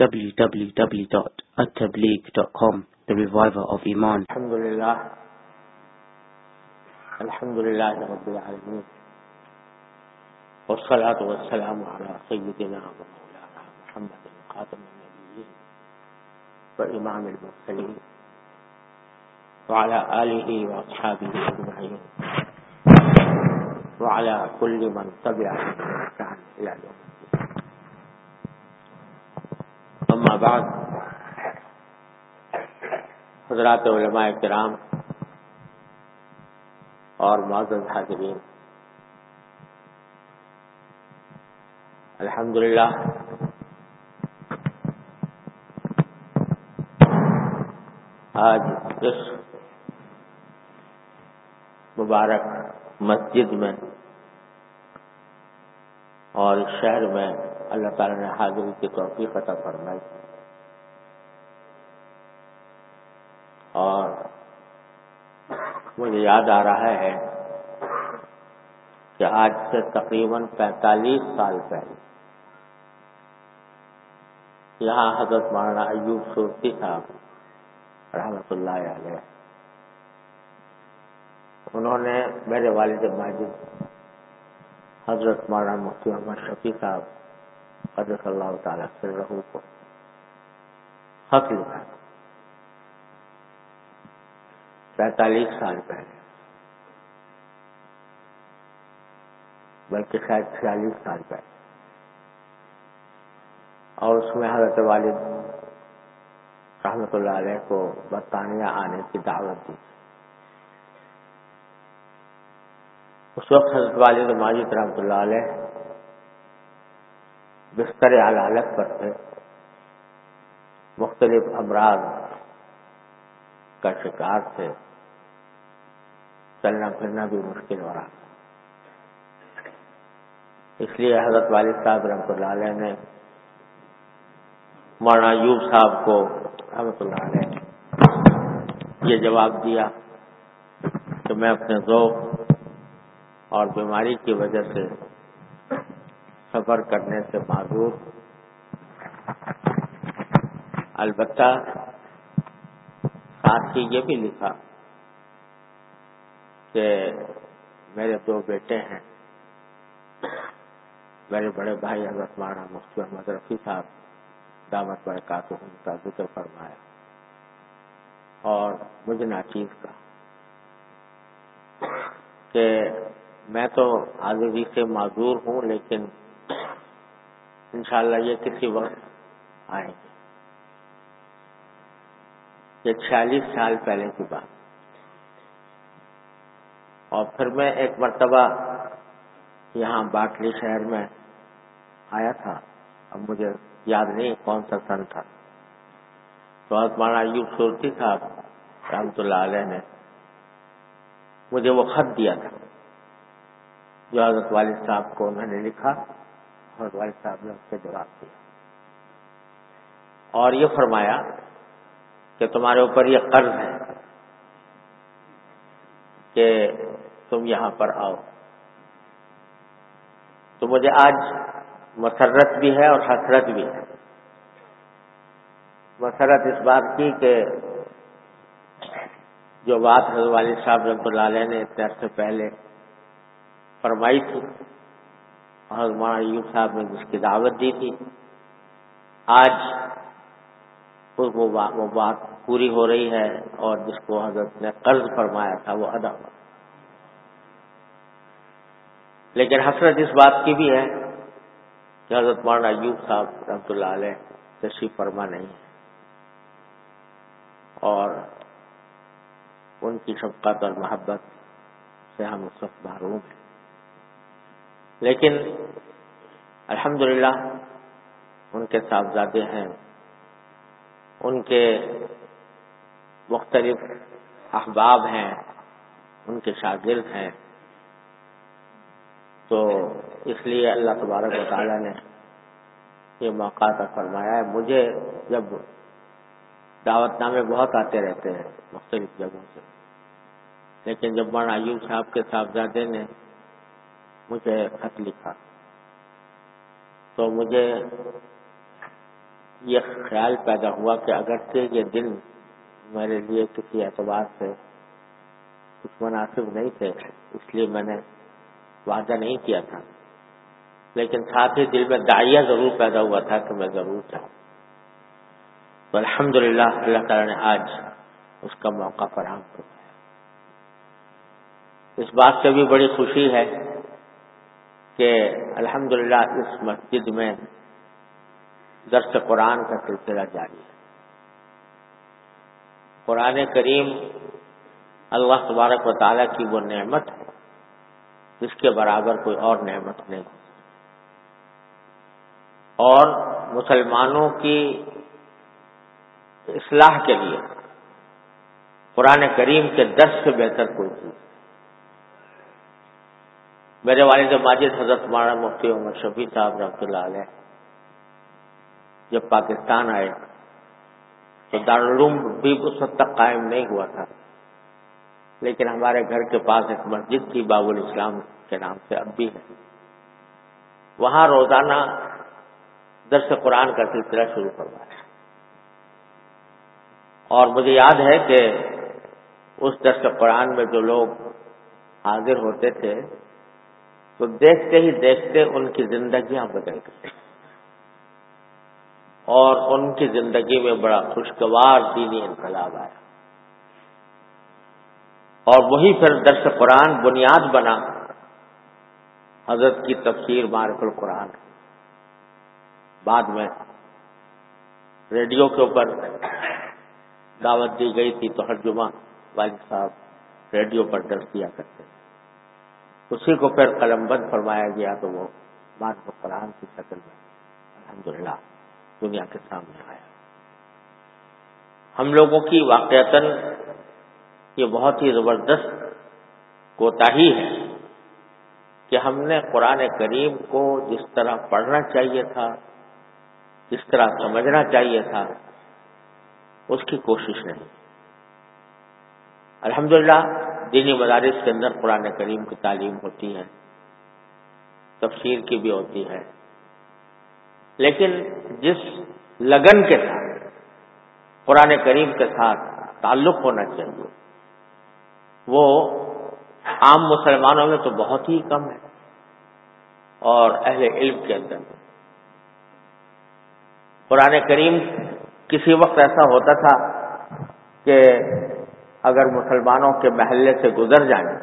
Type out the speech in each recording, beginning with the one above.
www.attableek.com The Reviver of Iman. الحمد لله الحمد لله رب العالمين والصلاة والسلام على سيدنا ومولانا محمد خاتم النبيين وإمام المرسلين وعلى آله وأصحابه أجمعين وعلى كل من تبعه بإحسان إلى يوم الدين أما بعد، حضرات علماء کرام اور معزز حاضرین، الحمدللہ، آج اس مبارک مسجد میں اور شہر میں اللہ تعالی نے حاضری کی توفیق عطا فرمائی۔ اور مجھے یاد آ رہا ہے کہ آج سے تقریباً پینتالیس سال پہلے یہاں حضرت مولانا ایوب صورتی صاحب رحمۃ اللہ علیہ، انہوں نے میرے والد ماجد، حضرت مولانا مفتی محمد شفیع صاحب حضرت اللہ تعالیٰ سے رہو کو۔ حق پینتالیس سال پہلے۔ بلکہ شاید چھیالیس سال پہلے۔ اور اس میں حضرت والد رحمت اللہ علیہ کو برطانیہ آنے کی دعوت دی۔ اس وقت حضرت والد ماجد رحمۃ اللہ علیہ بستر علالت پر تھے مختلف امراض کا شکار تھے۔ چلنا پھرنا بھی مشکل ہو رہا اس لیے حضرت والد صاحب رحمۃ اللہ علیہ نے مولانا یوب صاحب کو رحمۃ اللہ علیہ یہ جواب دیا کہ میں اپنے ذوق اور بیماری کی وجہ سے سفر کرنے سے معذور۔ البتہ ساتھ ہی یہ بھی لکھا کہ میرے دو بیٹے ہیں۔ میرے بڑے بھائی حضرت مولانا مفتی احمد رفیع صاحب دعوت برکات کا ذکر فرمایا۔ اور مجھے ناچیز کا کہ میں تو حاضری سے معذور ہوں، لیکن انشاءاللہ یہ کسی وقت آئیں گے یہ چھیالیس سال پہلے کی بات۔ اور پھر میں ایک مرتبہ یہاں باٹلی شہر میں آیا تھا۔ اب مجھے یاد نہیں کون سا سن تھا۔ تو حضرت مولانا ایوب صورتی صاحب رحمۃ اللہ علیہ نے مجھے وہ خط دیا تھا۔ جو حضرت والد صاحب کو انہوں نے لکھا۔ حضرت والد صاحب نے اس سے جواب دیا۔ اور یہ فرمایا کہ تمہارے اوپر یہ قرض ہے کہ تم یہاں پر آؤ۔ تو مجھے آج مسرت بھی ہے اور حسرت بھی ہے۔ مسرت اس بات کی کہ جو بات حضرت والد صاحب رحمۃ اللہ علیہ نے اتنے عرصے پہلے فرمائی تھی حضرت مولانا ایوب صاحب نے جس کی دعوت دی تھی۔ آج وہ بات پوری ہو رہی ہے اور جس کو حضرت نے قرض فرمایا تھا وہ ادا ہوا۔ لیکن حسرت اس بات کی بھی ہے کہ حضرت مولانا ایوب صاحب رحمۃ اللہ علیہ تشریف فرما نہیں ہے اور ان کی شفقت اور محبت سے ہم اس وقت محروم ہیں۔ لیکن الحمدللہ ان کے صاحبزادے ہیں، ان کے مختلف احباب ہیں، ان کے شاگرد ہیں۔ تو اس لیے اللہ تبارک و تعالیٰ نے یہ موقع تک فرمایا ہے۔ مجھے جب دعوت نامے بہت آتے رہتے ہیں مختلف جگہوں سے، لیکن جب مولانا ایوب صاحب کے صاحبزادے نے مجھے خط لکھا۔ تو مجھے یہ خیال پیدا ہوا کہ اگرچہ یہ دن میرے لیے کسی اعتبار سے کچھ مناسب نہیں تھے، اس لیے میں نے وعدہ نہیں کیا تھا۔ لیکن ساتھ ہی دل میں دائیا ضرور پیدا ہوا تھا کہ میں ضرور چاہوں تو الحمد للہ اللہ تعالیٰ نے آج اس کا موقع فراہم کر اس بات سے بھی بڑی خوشی ہے کہ الحمد اس مسجد میں درس قرآن کا سلسلہ جاری ہے۔ قرآن کریم اللہ تبارک و تعالیٰ کی وہ نعمت ہے، جس کے برابر کوئی اور نعمت نہیں۔ اور مسلمانوں کی اصلاح کے لیے قرآن کریم کے دس سے بہتر کوئی چیز میرے والد ماجد حضرت مارا مفتی عمر شفیع صاحب رحمۃ اللہ علیہ، جب پاکستان آئے، تو دارالعلوم بھی اس وقت تک قائم نہیں ہوا تھا۔ لیکن ہمارے گھر کے پاس ایک مسجد تھی، باب الاسلام کے نام سے اب بھی ہے۔ وہاں روزانہ درس قرآن کا سلسلہ شروع کروایا اور مجھے یاد ہے کہ اس درس قرآن میں جو لوگ حاضر ہوتے تھے تو دیکھتے ہی دیکھتے ان کی زندگیاں بدل گئی۔ اور ان کی زندگی میں بڑا خوشگوار دینی انقلاب آیا۔ اور وہی پھر درس قرآن بنیاد بنا۔ حضرت کی تفسیر معرف القرآن۔ بعد میں ریڈیو کے اوپر دعوت دی گئی تھی تو ہر جمعہ والد صاحب ریڈیو پر درس دیا کرتے۔ تھے اسی کو پھر قلم بند فرمایا گیا تو وہ معرف القرآن کی شکل میں الحمدللہ دنیا کے سامنے آیا۔ ہم لوگوں کی واقعتاً یہ بہت ہی زبردست کوتا ہی ہے کہ ہم نے قرآن کریم کو جس طرح پڑھنا چاہیے تھا، جس طرح سمجھنا چاہیے تھا، اس کی کوشش نہیں۔ الحمدللہ دینی مدارس کے اندر قرآن کریم کی تعلیم ہوتی ہے تفسیر کی بھی ہوتی ہے لیکن جس لگن کے ساتھ، قرآن کریم کے ساتھ تعلق ہونا چاہیے، وہ عام مسلمانوں میں تو بہت ہی کم ہے اور اہل علم کے اندر۔ قرآن کریم کسی وقت ایسا ہوتا تھا کہ اگر مسلمانوں کے محلے سے گزر جائیں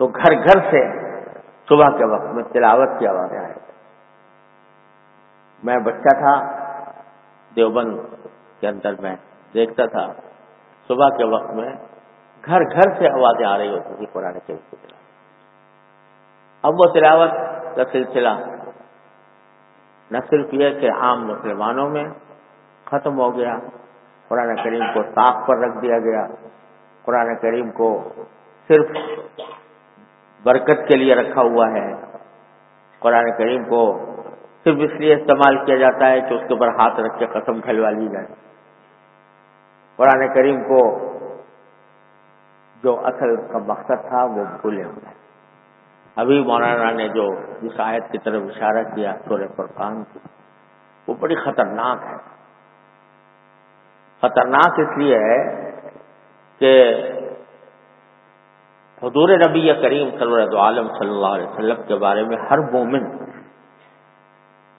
تو گھر گھر سے صبح کے وقت میں تلاوت کی آوازیں آئے میں بچہ تھا، دیوبند کے اندر میں دیکھتا تھا۔ صبح کے وقت میں گھر گھر سے آوازیں آ رہی ہوتی تھی قرآن کے تلاوت اب وہ تلاوت کا سلسلہ نہ صرف یہ کہ عام مسلمانوں میں ختم ہو گیا قرآن کریم کو طاق پر رکھ دیا گیا۔ قرآن کریم کو صرف برکت کے لیے رکھا ہوا ہے۔ قرآن کریم کو صرف اس لیے استعمال کیا جاتا ہے کہ اس کے اوپر ہاتھ رکھ کے قسم کھلوا لی جائے۔ قرآن کریم کو جو اصل کا مقصد تھا وہ بھولے ہوئے۔ ابھی مولانا نے جو اس آیت کی طرف اشارہ کیا سورہ فرقان کی، وہ بڑی خطرناک ہے۔ خطرناک اس لیے ہے کہ حضور نبی کریم صلی اللہ عالم صلی اللہ علیہ وسلم کے بارے میں ہر مومن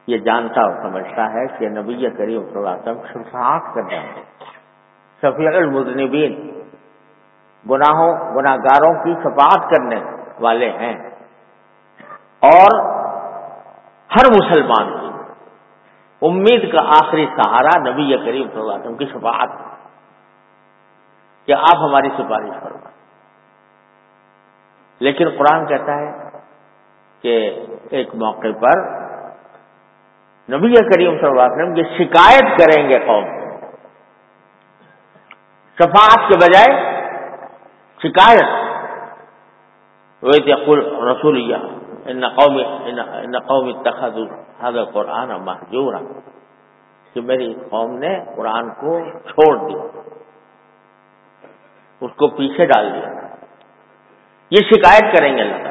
یہ جانتا اور سمجھتا ہے کہ نبی کریم صلی اللہ علیہ وسلم شفاعت کر رہے ہیں۔ شفیع المذنبین، گناہوں گناہ گاروں کی شفاعت کرنے والے ہیں۔ اور ہر مسلمان کی امید کا آخری سہارا نبی کریم صلی اللہ علیہ وسلم کی شفاعت کہ آپ ہماری سفارش فرمائیں۔ لیکن قرآن کہتا ہے کہ ایک موقع پر نبی کریم صلی اللہ علیہ وسلم یہ شکایت کریں گے قوم۔ شفاعت کے بجائے شکایت۔ رسول ان قومی ان قومی تخذ حضر قرآن محجور کہ میری قوم نے قرآن کو چھوڑ دیا. اس کو پیچھے ڈال دیا. یہ شکایت کریں گے اللہ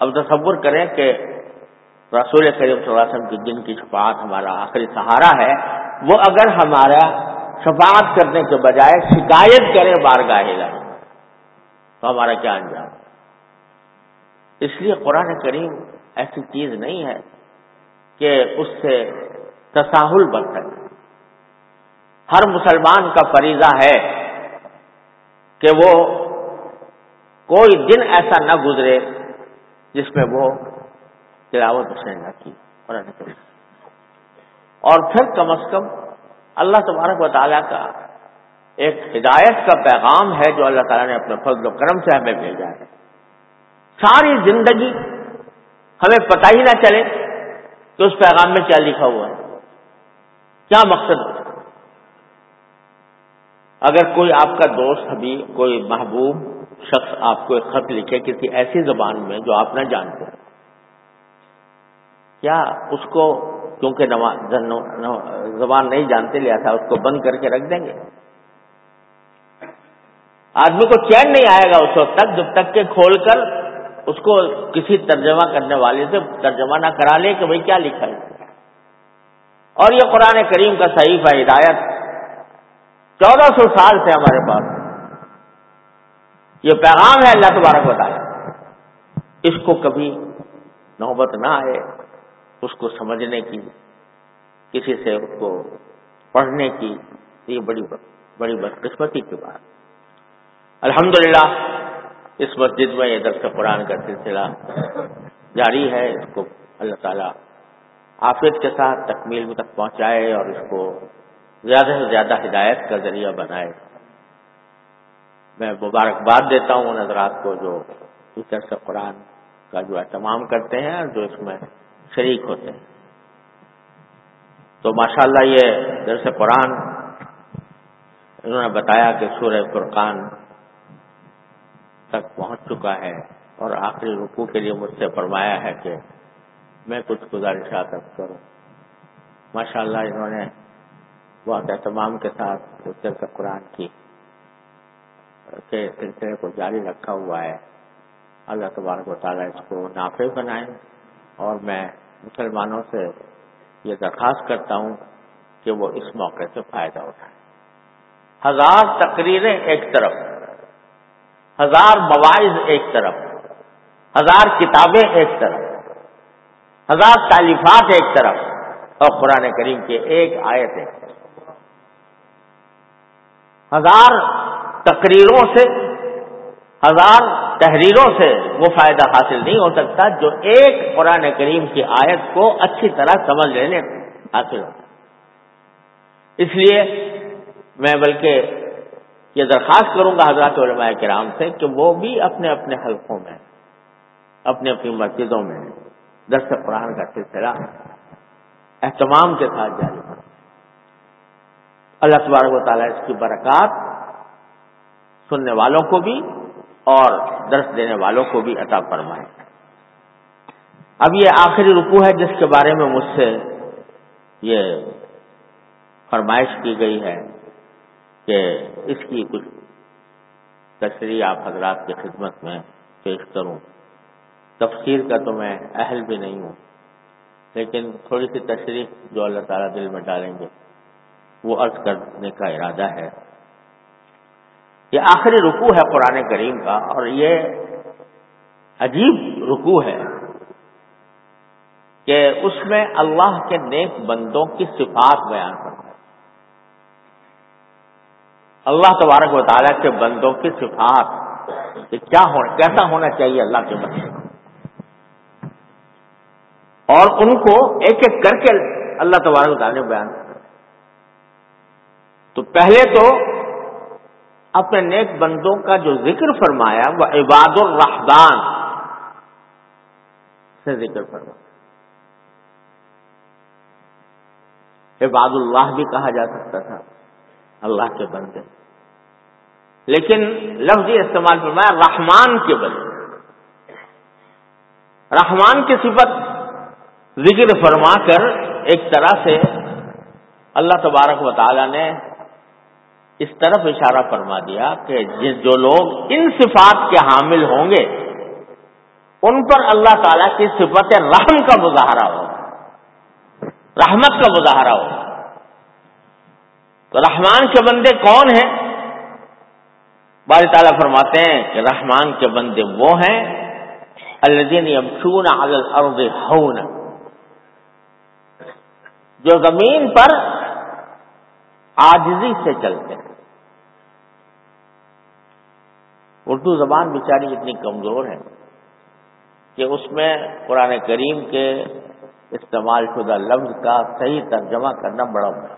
اب تصور کریں کہ رسول کریم صلی اللہ علیہ وسلم کی جن کی شفاعت ہمارا آخری سہارا ہے. وہ اگر ہمارا شفاعت کرنے کے بجائے شکایت کرے بار گاہے تو ہمارا کیا انجام؟ اس لیے قرآن کریم ایسی چیز نہیں ہے کہ اس سے تساہل بن سکے ہر مسلمان کا فریضہ ہے کہ وہ کوئی دن ایسا نہ گزرے جس میں وہ تلاوت اس نے نہ کی۔ قرآن کریم۔ اور پھر کم از کم اللہ تبارک و تعالیٰ کا ایک ہدایت کا پیغام ہے جو اللہ تعالیٰ نے اپنے فضل و کرم سے ہمیں بھیجا ہے۔ ساری زندگی ہمیں پتہ ہی نہ چلے کہ اس پیغام میں کیا لکھا ہوا ہے۔ کیا مقصد؟ اگر کوئی آپ کا دوست ابھی کوئی محبوب شخص آپ کو ایک خط لکھے کسی ایسی زبان میں جو آپ نہ جانتے کیا اس کو کیونکہ زبان نہیں جانتے، لیا تھا، اس کو بند کر کے رکھ دیں گے۔ آدمی کو چین نہیں آئے گا اس وقت تک، جب تک کہ کھول کر اس کو کسی ترجمہ کرنے والے سے ترجمہ نہ کرا لے کہ بھائی کیا لکھا ہے۔ اور یہ قرآن کریم کا صحیح ہے، ہدایت۔ چودہ سو سال سے ہمارے پاس۔ یہ پیغام ہے اللہ تبارک بتایا اس کو کبھی نوبت نہ آئے، اس کو سمجھنے کی، کسی سے اس کو پڑھنے کی۔ یہ بڑی بڑی بدقسمتی کی بات۔ الحمدللہ اس مسجد میں یہ درس قرآن کا سلسلہ جاری ہے، اس کو اللہ تعالیٰ آفیت کے ساتھ تکمیل تک پہنچائے اور اس کو زیادہ سے زیادہ ہدایت کا ذریعہ بنائے۔ میں مبارکباد دیتا ہوں ان حضرات کو جو اس درس قرآن کا جو اہتمام کرتے ہیں اور جو اس میں شریک ہوتے ہیں۔ تو ماشاءاللہ یہ درس قرآن انہوں نے بتایا کہ سورہ فرقان تک پہنچ چکا ہے اور آخری رکوع کے لیے مجھ سے فرمایا ہے کہ میں کچھ گزارشات کروں۔ ماشاء اللہ انہوں نے بہت اہتمام کے ساتھ درس قرآن کی کے سلسلے کو جاری رکھا ہوا ہے۔ اللہ تبارک و تعالیٰ اس کو نافع بنائیں اور میں مسلمانوں سے یہ درخواست کرتا ہوں کہ وہ اس موقع سے فائدہ اٹھائیں۔ ہزار تقریریں ایک طرف ہزار مواعظ ایک طرف، ہزار کتابیں ایک طرف، ہزار تعلیفات ایک طرف اور قرآن کریم کے ایک آیت ایک طرف۔ ہزار تقریروں سے، ہزار تحریروں سے وہ فائدہ حاصل نہیں ہو سکتا جو ایک قرآن کریم کی آیت کو اچھی طرح سمجھ لینے حاصل ہوتا اس لیے میں بلکہ یہ درخواست کروں گا حضرات علماء کرام سے کہ وہ بھی اپنے اپنے حلقوں میں اپنی اپنی مسجدوں میں درس قرآن کا سلسلہ اہتمام کے ساتھ جاری کر اللہ تبارک و تعالیٰ اس کی برکات سننے والوں کو بھی اور درس دینے والوں کو بھی عطا فرمائے۔ اب یہ آخری رکو ہے جس کے بارے میں مجھ سے یہ فرمائش کی گئی ہے۔ کہ اس کی کچھ تشریح آپ حضرات کی خدمت میں پیش کروں۔ تفسیر کا تو میں اہل بھی نہیں ہوں، لیکن تھوڑی سی تشریح جو اللہ تعالیٰ دل میں ڈالیں گے، وہ عرض کرنے کا ارادہ ہے۔ یہ آخری رکو ہے قرآن کریم کا، اور یہ عجیب رکو ہے کہ اس میں اللہ کے نیک بندوں کی صفات بیان کرتا ہے اللہ تبارک و تعالیٰ کے بندوں کی صفات کہ کیا ہونا کیسا ہونا چاہیے اللہ کے بندے اور ان کو ایک ایک کر کے اللہ تبارک و تعالیٰ نے بیان کیا تو پہلے تو اپنے نیک بندوں کا جو ذکر فرمایا، وہ عباد الرحمن سے ذکر فرمایا۔ عباد اللہ بھی کہا جا سکتا تھا، اللہ کے بندے۔ لیکن لفظ استعمال فرمایا رحمان کے بندے رحمان کی صفت ذکر فرما کر ایک طرح سے اللہ تبارک و تعالی نے اس طرف اشارہ فرما دیا کہ جو لوگ ان صفات کے حامل ہوں گے، ان پر اللہ تعالی کی صفت رحم کا مظاہرہ ہو۔ رحمت کا مظاہرہ ہو۔ تو رحمان کے بندے کون ہیں؟ بار تعالیٰ فرماتے ہیں کہ رحمان کے بندے وہ ہیں الدین یمشون علی الارض ہون جو زمین پر آجزی سے چلتے ہیں۔ اردو زبان بیچاری اتنی کمزور ہے کہ اس میں قرآن کریم کے استعمال شدہ لفظ کا صحیح ترجمہ کرنا بڑا بڑا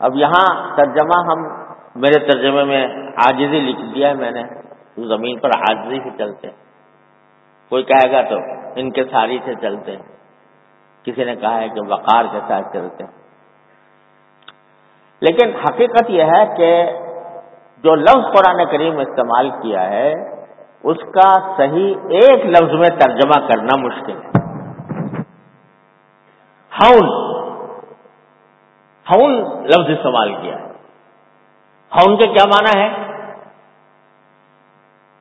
اب یہاں ترجمہ ہم میرے ترجمے میں آجزی لکھ دیا ہے میں نے۔ زمین پر آجزی سے چلتے۔ کوئی کہے گا تو ان کے ساری سے چلتے۔ کسی نے کہا ہے کہ وقار کے ساتھ چلتے۔ لیکن حقیقت یہ ہے کہ جو لفظ قرآن کریم استعمال کیا ہے، اس کا صحیح ایک لفظ میں ترجمہ کرنا مشکل ہے۔ ہاؤن ہاؤن لفظ استعمال کیا ہے۔ ہاؤن کے کیا معنی ہے؟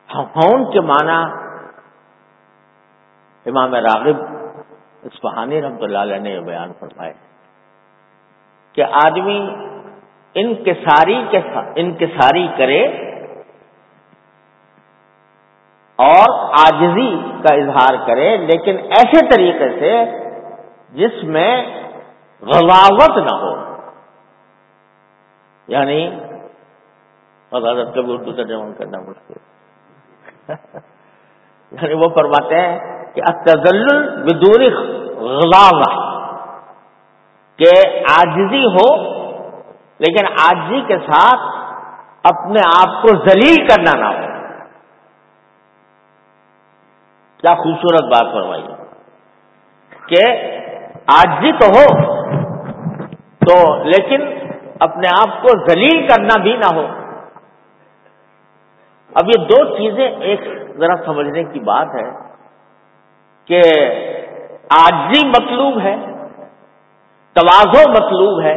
ہاؤن کے معنی امام راغب اسفہانی رحمت اللہ علیہ نے بیان فرمائے کہ آدمی انکساری کے انکساری کرے اور آجزی کا اظہار کرے، لیکن ایسے طریقے سے جس میں غلاوت نہ ہو۔ یعنی غلط کا بھی اردو ترجمہ کرنا مشکل یعنی وہ فرماتے ہیں کہ اتزل بدور غلاوہ کہ آجزی ہو لیکن آجزی کے ساتھ اپنے آپ کو ذلیل کرنا نہ ہو۔ کیا خوبصورت بات فرمائی۔ کہ آجزی تو ہو تو لیکن اپنے آپ کو ذلیل کرنا بھی نہ ہو۔ اب یہ دو چیزیں ایک ذرا سمجھنے کی بات ہے کہ آجزی مطلوب ہے، توازو مطلوب ہے،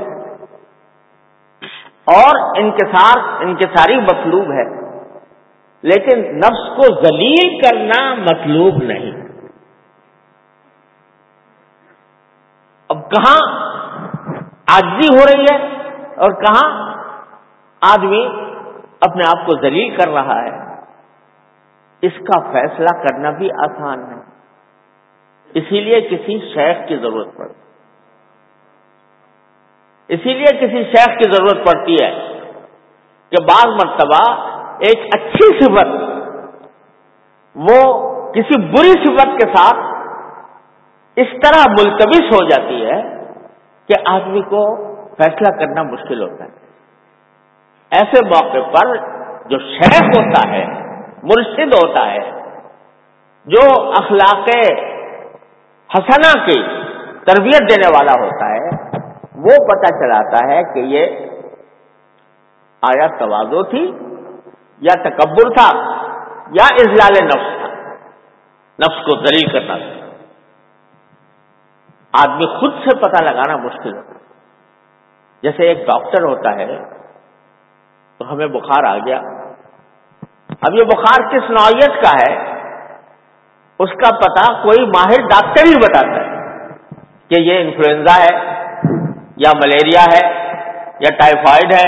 اور انکسار، انکساری مطلوب ہے، لیکن نفس کو ذلیل کرنا مطلوب نہیں۔ اب کہاں آجی ہو رہی ہے اور کہاں آدمی اپنے آپ کو ذلیل کر رہا ہے، اس کا فیصلہ کرنا بھی آسان ہے۔ اسی لیے کسی شیخ کی ضرورت پڑتی۔ اسی لیے کسی شیخ کی ضرورت پڑتی ہے کہ بعض مرتبہ ایک اچھی صفت، وہ کسی بری صفت کے ساتھ اس طرح ملتوس ہو جاتی ہے کہ آدمی کو فیصلہ کرنا مشکل ہوتا ہے۔ ایسے موقع پر جو شیخ ہوتا ہے، مرشد ہوتا ہے، جو اخلاق حسنا کی تربیت دینے والا ہوتا ہے، وہ پتہ چلاتا ہے کہ یہ آیا توازو تھی یا تکبر تھا یا اضلال نفس تھا۔ نفس کو دلیل کرنا تھا۔ آدمی خود سے پتہ لگانا مشکل ہوتا جیسے ایک ڈاکٹر ہوتا ہے تو ہمیں بخار آ گیا۔ اب یہ بخار کس نوعیت کا ہے؟ اس کا پتہ کوئی ماہر ڈاکٹر ہی بتاتا ہے کہ یہ انفلوئنزا ہے یا ملیریا ہے یا ٹائیفائڈ ہے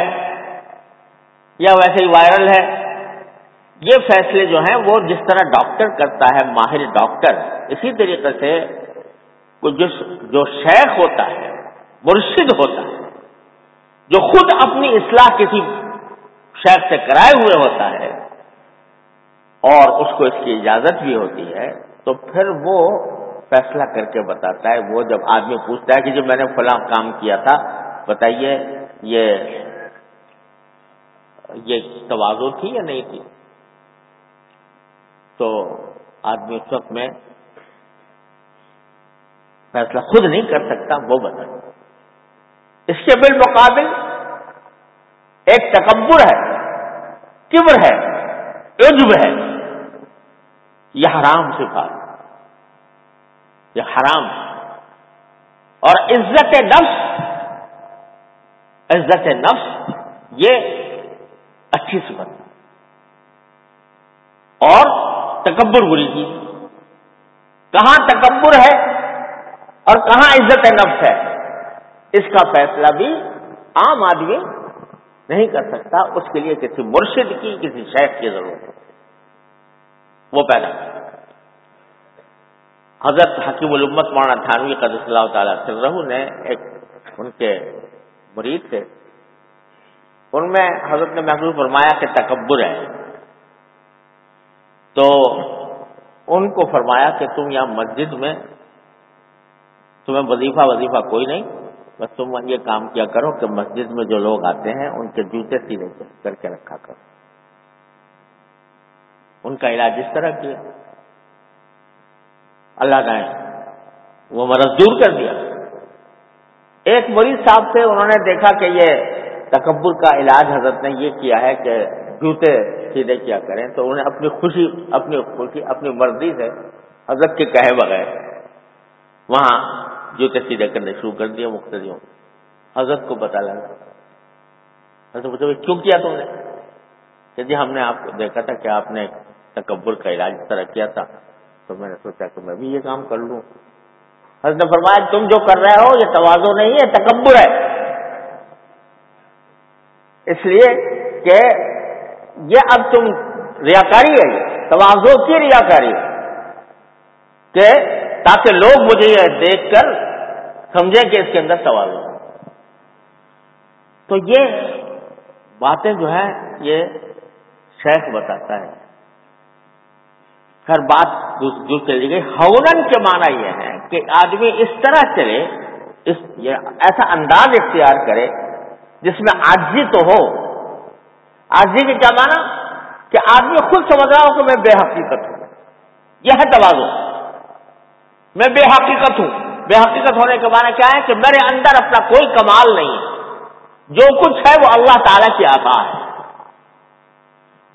یا ویسے ہی وائرل ہے۔ یہ فیصلے جو ہیں وہ جس طرح ڈاکٹر کرتا ہے، ماہر ڈاکٹر، اسی طریقے سے جو شیخ ہوتا ہے، مرشد ہوتا ہے، جو خود اپنی اصلاح کسی شیخ سے کرائے ہوئے ہوتا ہے اور اس کو اس کی اجازت بھی ہوتی ہے، تو پھر وہ فیصلہ کر کے بتاتا ہے۔ وہ جب آدمی پوچھتا ہے کہ جب میں نے فلاں کام کیا تھا، بتائیے یہ یہ توازو تھی یا نہیں تھی؟ تو آدمی اس وقت میں فیصلہ خود نہیں کر سکتا، وہ بتا اس کے بالمقابل ایک تکبر ہے۔ کبر ہے، عجب ہے۔ یہ حرام صفات۔ یہ حرام۔ اور عزت نفس عزت نفس یہ اچھی صفت اور تکبر بری چیز۔ کہاں تکبر ہے اور کہاں عزت نفس ہے، اس کا فیصلہ بھی عام آدمی نہیں کر سکتا، اس کے لیے کسی مرشد کی، کسی شیخ کی ضرورت ہے۔ وہ پیدا حضرت حکیم الامت مولانا تھانوی قدر اللہ تعالیٰ سرہ نے ایک ان کے مرید تھے۔ ان میں حضرت نے محسوس فرمایا کہ تکبر ہے۔ تو ان کو فرمایا کہ تم یہاں مسجد میں تمہیں وظیفہ وظیفہ کوئی نہیں۔ بس تم یہ کام کیا کرو کہ مسجد میں جو لوگ آتے ہیں، ان کے جوتے سینے کر کے رکھا کرو۔ ان کا علاج اس طرح کیا۔ اللہ نے وہ مرض دور کر دیا۔ ایک مریض صاحب تھے، انہوں نے دیکھا کہ یہ تکبر کا علاج حضرت نے یہ کیا ہے کہ جوتے سیدھے کیا کریں۔ تو انہیں اپنی خوشی اپنی خوشی، اپنی مرضی سے حضرت کے کہے بغیر وہاں جوتے سیدھے کرنے، شروع کر دیے مختلف حضرت کو پتا لگا۔ حضرت پوچھا کیوں کیا تم نے؟ کہ جی ہم نے آپ کو دیکھا تھا کہ آپ نے تکبر کا علاج اس طرح کیا تھا۔ تو میں نے سوچا کہ میں بھی یہ کام کر لوں۔ حضرت نے فرمایا، تم جو کر رہے ہو، یہ توازو نہیں ہے، تکبر ہے۔ اس لیے کہ یہ اب تم ریاکاری ہے توازو کی ریاکاری ہے۔ کہ تاکہ لوگ مجھے یہ دیکھ کر سمجھیں کہ اس کے اندر توازو تو یہ باتیں جو ہیں، یہ شیخ بتاتا ہے۔ ہر بات جو چلی گئی۔ ہونن کے معنی یہ ہے کہ آدمی اس طرح چلے، اس ایسا انداز اختیار کرے جس میں آجی تو ہو۔ آجی کے کیا مانا کہ آدمی خود سمجھ رہا ہو کہ میں بے حقیقت ہوں۔ یہ ہے توازو میں بے حقیقت ہوں۔ بے حقیقت ہونے کے معنی کیا ہے کہ میرے اندر اپنا کوئی کمال نہیں ہے۔ جو کچھ ہے وہ اللہ تعالی کی آتا ہے۔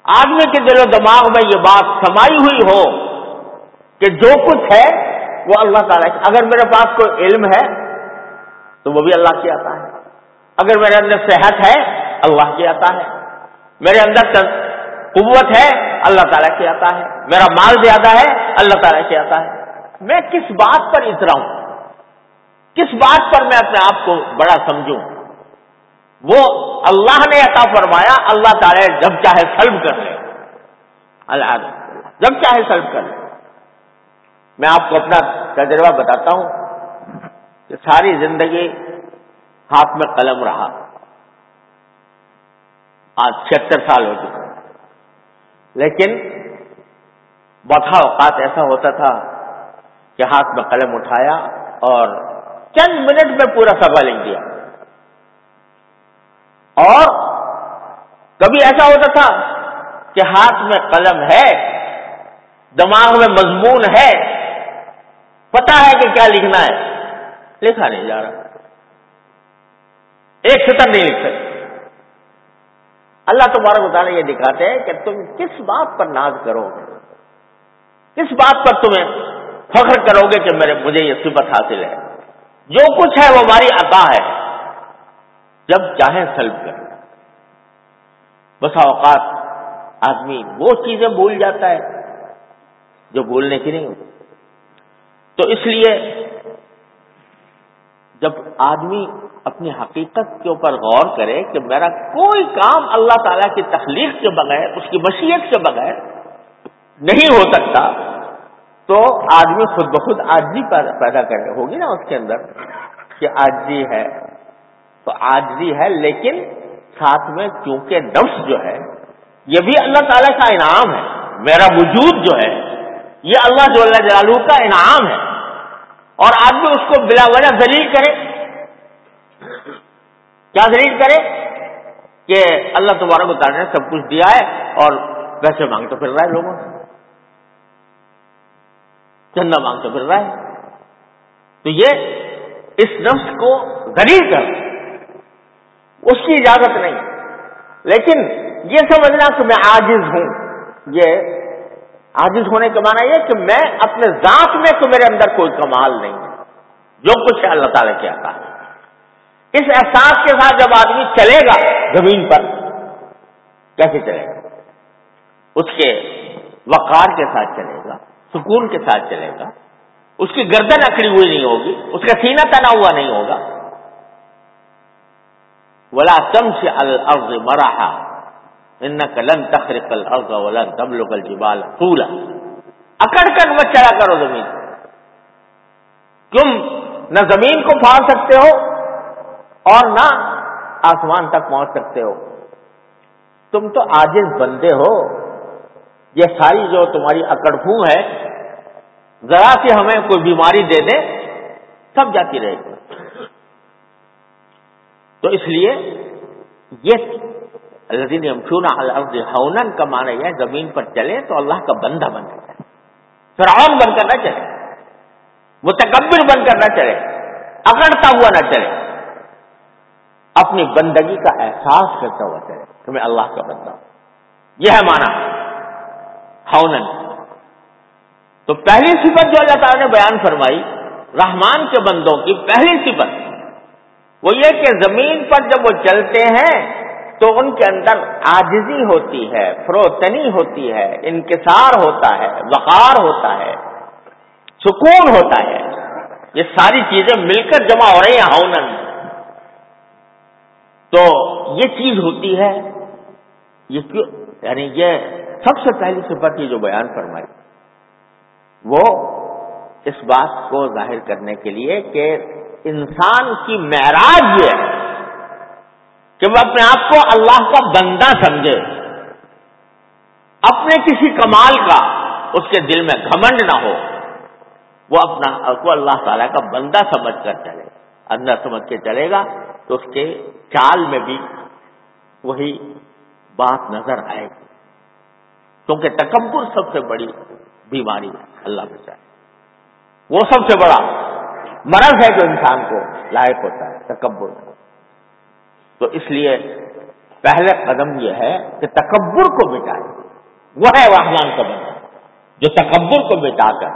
آدمی کے دل و دماغ میں یہ بات سمائی ہوئی ہو کہ جو کچھ ہے وہ اللہ تعالیٰ کی۔ اگر میرے پاس کوئی علم ہے تو وہ بھی اللہ کی آتا ہے۔ اگر میرے اندر صحت ہے، اللہ کی آتا ہے۔ میرے اندر قوت ہے، اللہ تعالیٰ کی آتا ہے۔ میرا مال زیادہ ہے، اللہ تعالیٰ کی آتا ہے۔ میں کس بات پر اترا ہوں؟ کس بات پر میں اپنے آپ کو بڑا سمجھوں؟ وہ اللہ نے عطا فرمایا، اللہ تعالیٰ جب چاہے سلب کر لے۔ اللہ جب چاہے سلب کر لے۔ میں آپ کو اپنا تجربہ بتاتا ہوں کہ ساری زندگی ہاتھ میں قلم رہا۔ آج چھتر سال ہو چکے۔ لیکن بخا اوقات ایسا ہوتا تھا کہ ہاتھ میں قلم اٹھایا اور چند منٹ میں پورا سبا لکھ دیا۔ اور کبھی ایسا ہوتا تھا کہ ہاتھ میں قلم ہے، دماغ میں مضمون ہے پتا ہے کہ کیا لکھنا ہے۔ لکھا نہیں جا رہا۔ ایک سطر نہیں لکھ سکتے۔ اللہ تمہارا بتانا یہ دکھاتے ہیں کہ تم کس بات پر ناز کرو گے؟ کس بات پر تمہیں فخر کرو گے کہ میرے مجھے یہ صفت حاصل ہے۔ جو کچھ ہے وہ ہماری عطا ہے۔ جب چاہیں سلب کر بسا اوقات آدمی وہ چیزیں بھول جاتا ہے جو بھولنے کی نہیں ہوتی۔ تو اس لیے جب آدمی اپنی حقیقت کے اوپر غور کرے کہ میرا کوئی کام اللہ تعالی کی تخلیق کے بغیر، اس کی مشیت کے بغیر نہیں ہو سکتا تو آدمی خود بخود آجی پیدا کرے ہوگی نا اس کے اندر کہ آجی ہے۔ تو آجی ہے، لیکن ساتھ میں کیونکہ نفس جو ہے، یہ بھی اللہ تعالی کا انعام ہے۔ میرا وجود جو ہے، یہ اللہ جو اللہ جلالہ کا انعام ہے۔ اور آدمی اس کو بلا وجہ ذلیل کرے۔ کیا ذلیل کرے؟ کہ اللہ تبارک و تعالیٰ نے سب کچھ دیا ہے اور پیسے مانگ تو پھر رہا ہے لوگوں سے۔ چندہ مانگ تو پھر رہا ہے۔ تو یہ اس نفس کو ذلیل کر، اس کی اجازت نہیں۔ لیکن یہ سمجھنا کہ میں عاجز ہوں۔ یہ عاجز ہونے کے معنی یہ کہ میں اپنے ذات میں تو میرے اندر کوئی کمال نہیں ہے۔ جو کچھ اللہ تعالیٰ کیا ہے۔ اس احساس کے ساتھ جب آدمی چلے گا زمین پر، کیسے چلے گا؟ اس کے وقار کے ساتھ چلے گا۔ سکون کے ساتھ چلے گا۔ اس کی گردن اکڑی ہوئی نہیں ہوگی، اس کا سینہ تنا ہوا نہیں ہوگا۔ ولا تم سے الرض مراحا ان کلن تخر کل ارض ولن تم لوگ الجبال پولا اکڑ کر مت چلا کرو زمین۔ تم نہ زمین کو پھاڑ سکتے ہو اور نہ آسمان تک پہنچ سکتے ہو۔ تم تو آجز بندے ہو۔ یہ ساری جو تمہاری اکڑ پھو ہے ذرا سی ہمیں کوئی بیماری دے دے سب جاتی رہے گی۔ تو اس لیے یہ الدین ہونن کا مانا یہ زمین پر چلے تو اللہ کا بندہ بن کر چلے فرعون بن کر نہ چلے، متکبر بن کر نہ چلے، اکڑتا ہوا نہ چلے۔ اپنی بندگی کا احساس کرتا ہوا چلے کہ میں اللہ کا بندہ ہوں۔ یہ ہے مانا ہونن تو پہلی صفت جو اللہ تعالیٰ نے بیان فرمائی، رحمان کے بندوں کی پہلی صفت، وہ یہ کہ زمین پر جب وہ چلتے ہیں، تو ان کے اندر آجزی ہوتی ہے، فروتنی ہوتی ہے، انکسار ہوتا ہے، وقار ہوتا ہے، سکون ہوتا ہے۔ یہ ساری چیزیں مل کر جمع ہو رہی ہیں ہونن تو یہ چیز ہوتی ہے، یہ کیوں یعنی یہ سب سے پہلی صفت یہ جو بیان فرمائی۔ وہ اس بات کو ظاہر کرنے کے لیے کہ انسان کی معراج یہ ہے کہ وہ اپنے آپ کو اللہ کا بندہ سمجھے، اپنے کسی کمال کا اس کے دل میں گھمنڈ نہ ہو، وہ اپنا کو اللہ تعالیٰ کا بندہ سمجھ کر چلے اندر سمجھ کے چلے گا تو اس کے چال میں بھی وہی بات نظر آئے گی۔ کیونکہ تکبر سب سے بڑی بیماری ہے اللہ بچائے وہ سب سے بڑا مرض ہے جو انسان کو لائق ہوتا ہے، تکبر تو اس لیے پہلے قدم یہ ہے کہ تکبر کو مٹائے۔ وہ ہے رحمان کا بندہ، جو تکبر کو مٹا کر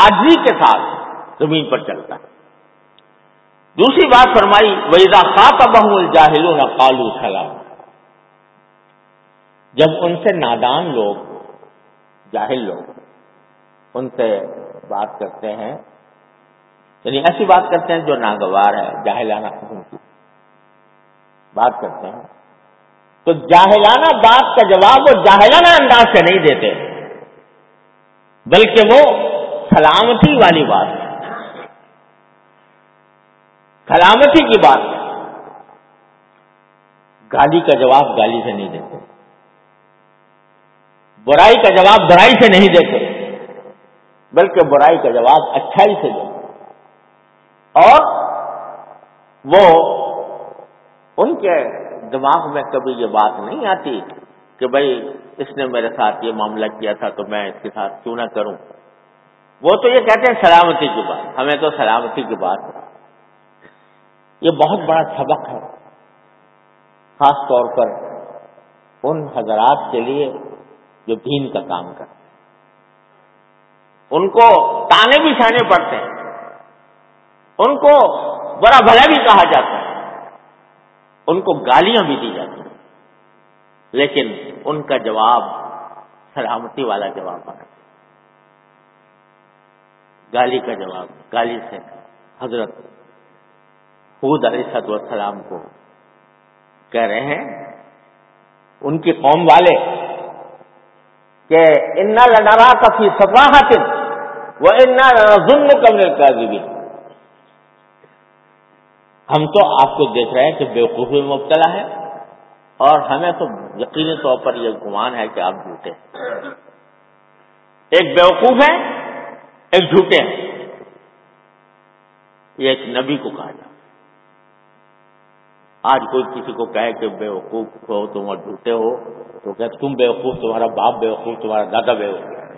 آجی کے ساتھ زمین پر چلتا ہے۔ دوسری بات فرمائی ویزا خاط بہ الجاہل قالو سلام۔ جب ان سے نادان لوگ، جاہل لوگ ان سے بات کرتے ہیں۔ یعنی ایسی بات کرتے ہیں جو ناگوار ہے، جاہلانہ قسم کی۔ بات کرتے ہیں۔ تو جاہلانہ بات کا جواب وہ جاہلانہ انداز سے نہیں دیتے، بلکہ وہ سلامتی والی بات ہے۔ سلامتی کی بات گالی کا جواب گالی سے نہیں دیتے۔ برائی کا جواب برائی سے نہیں دیتے۔ بلکہ برائی کا جواب اچھائی سے دے اور وہ ان کے دماغ میں کبھی یہ بات نہیں آتی کہ بھائی اس نے میرے ساتھ یہ معاملہ کیا تھا تو میں اس کے ساتھ کیوں نہ کروں۔ وہ تو یہ کہتے ہیں سلامتی کی بات، ہمیں تو سلامتی کی بات۔ یہ بہت بڑا سبق ہے، خاص طور پر ان حضرات کے لیے جو دین کا کام کرتے ان کو تانے بھی سہنے پڑتے ہیں۔ ان کو بڑا بھلا بھی کہا جاتا ہے۔ ان کو گالیاں بھی دی جاتی ہیں۔ لیکن ان کا جواب سلامتی والا جواب آنا گالی کا جواب، گالی سے حضرت خود علیہ صد والسلام کو کہہ رہے ہیں، ان کی قوم والے، کہ انا لڑا کا فی سفا وہ ظلم قبل کا ہم تو آپ کو دیکھ رہے ہیں کہ بیوقوفی میں مبتلا ہے اور ہمیں تو یقینی طور پر یہ گمان ہے کہ آپ جھوٹے ہیں۔ ایک بیوقوف ہے ایک جھوٹے ہیں۔ یہ ایک نبی کو کہا جائے آج کوئی کسی کو کہے کہ بیوقوف ہو تم اور جھوٹے ہو تو کہ تم بیوقوف، تمہارا باپ بیوقوف، تمہارا دادا بیوقوف۔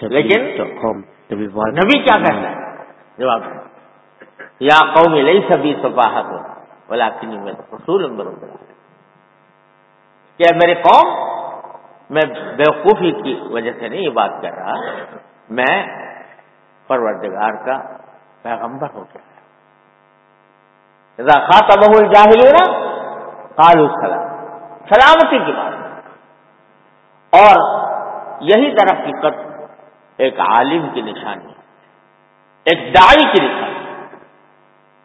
لیکن نبی کیا کہتا ہے؟ جواب یا قوم لئی سبھی بولا میں رسول کیا میرے قوم میں بیوقوفی کی وجہ سے نہیں یہ بات کر رہا؟ میں پروردگار کا پیغمبر ہو گیا. خاص ابہ جاہل قالو سلام. سلامتی کی بات. اور یہی در حقیقت ایک عالم کی نشانی ایک دائی کی نشانی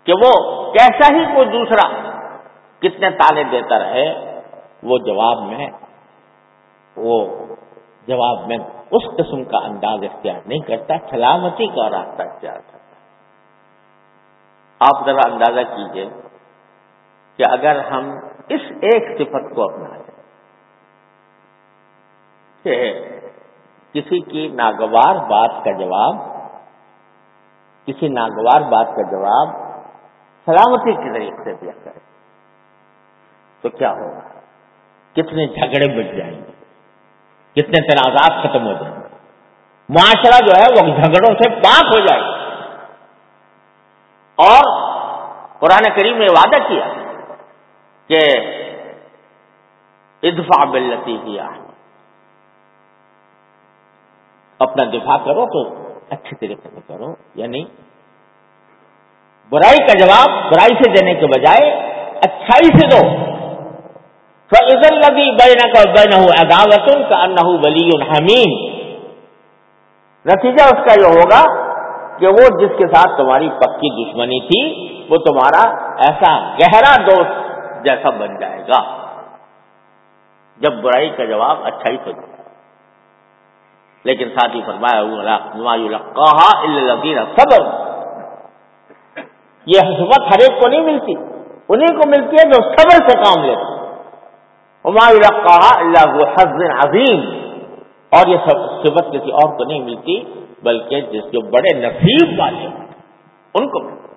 کہ وہ کیسا ہی کوئی دوسرا کتنے تانے دیتا رہے، وہ جواب میں، وہ جواب میں اس قسم کا انداز اختیار نہیں کرتا، سلامتی کا راستہ اختیار کرتا آپ ذرا اندازہ کیجیے کہ اگر ہم اس ایک صفت کو اپنا لیں کہ کسی کی ناگوار بات کا جواب، کسی ناگوار بات کا جواب سلامتی کے طریقے سے دیا کرے، تو کیا ہوگا؟ کتنے جھگڑے مٹ جائیں گے، کتنے تنازعات ختم ہو جائیں گے، معاشرہ جو ہے وہ جھگڑوں سے پاک ہو جائے گا۔ اور قرآن کریم نے وعدہ کیا کہ ادفا بلتی کیا اپنا دفاع کرو تو اچھے طریقے سے کرو۔ یعنی برائی کا جواب برائی سے دینے کے بجائے اچھائی سے دو۔ فضل لگی بین کا بین عداوت کا انہ ولی الحمیم نتیجہ اس کا یہ ہوگا کہ وہ جس کے ساتھ تمہاری پکی دشمنی تھی، وہ تمہارا ایسا گہرا دوست جیسا بن جائے گا۔ جب برائی کا جواب اچھائی سے دو۔ لیکن ساتھ ہی فرمایا کہا صبر یہ حسبت ہر ایک کو نہیں ملتی انہیں کو ملتی ہے جو صبر سے کام لیتے اللہ حسن عظیم۔ اور یہ سب صفت کسی اور کو نہیں ملتی، بلکہ جس جو بڑے نصیب والے ان کو ملتی۔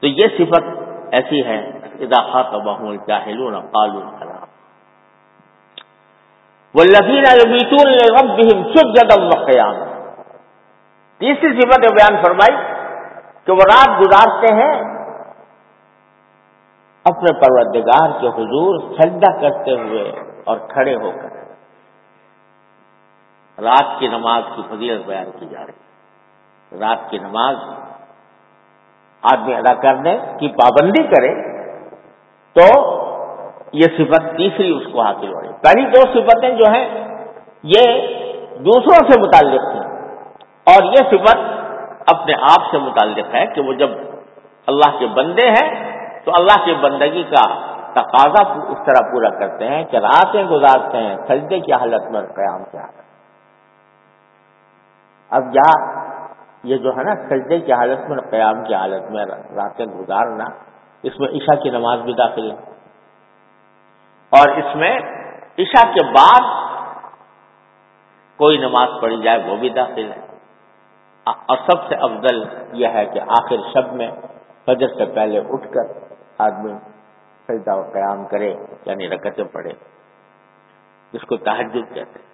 تو یہ صفت ایسی ہے اضافہ بحول چاہلون قالون خراب وہ لذیذ میٹون سجدم تیسری صفت بیان فرمائی کہ وہ رات گزارتے ہیں، اپنے پروردگار کے حضور سجدہ کرتے ہوئے اور کھڑے ہو کر۔ رات کی نماز کی فضیلت بیان کی جا رہی رات کی نماز آدمی ادا کرنے کی پابندی کرے تو یہ صفت تیسری اس کو حاصل ہو رہی پہلی دو صفتیں جو ہیں، یہ دوسروں سے متعلق ہیں۔ اور یہ صفت اپنے آپ سے متعلق ہے کہ وہ جب اللہ کے بندے ہیں، تو اللہ کی بندگی کا تقاضا اس طرح پورا کرتے ہیں کہ راتیں گزارتے ہیں، سجدے کی حالت میں قیام کیا اب یا یہ جو ہے نا، سجدے کی حالت میں قیام کی حالت میں راتیں گزارنا، اس میں عشاء کی نماز بھی داخل ہے۔ اور اس میں عشاء کے بعد کوئی نماز پڑھی جائے وہ بھی داخل ہے۔ اور سب سے افضل یہ ہے کہ آخر شب میں فجر سے پہلے اٹھ کر آدمی سجدہ و قیام کرے یعنی رکتیں پڑھے۔ جس کو تحجد کہتے ہیں۔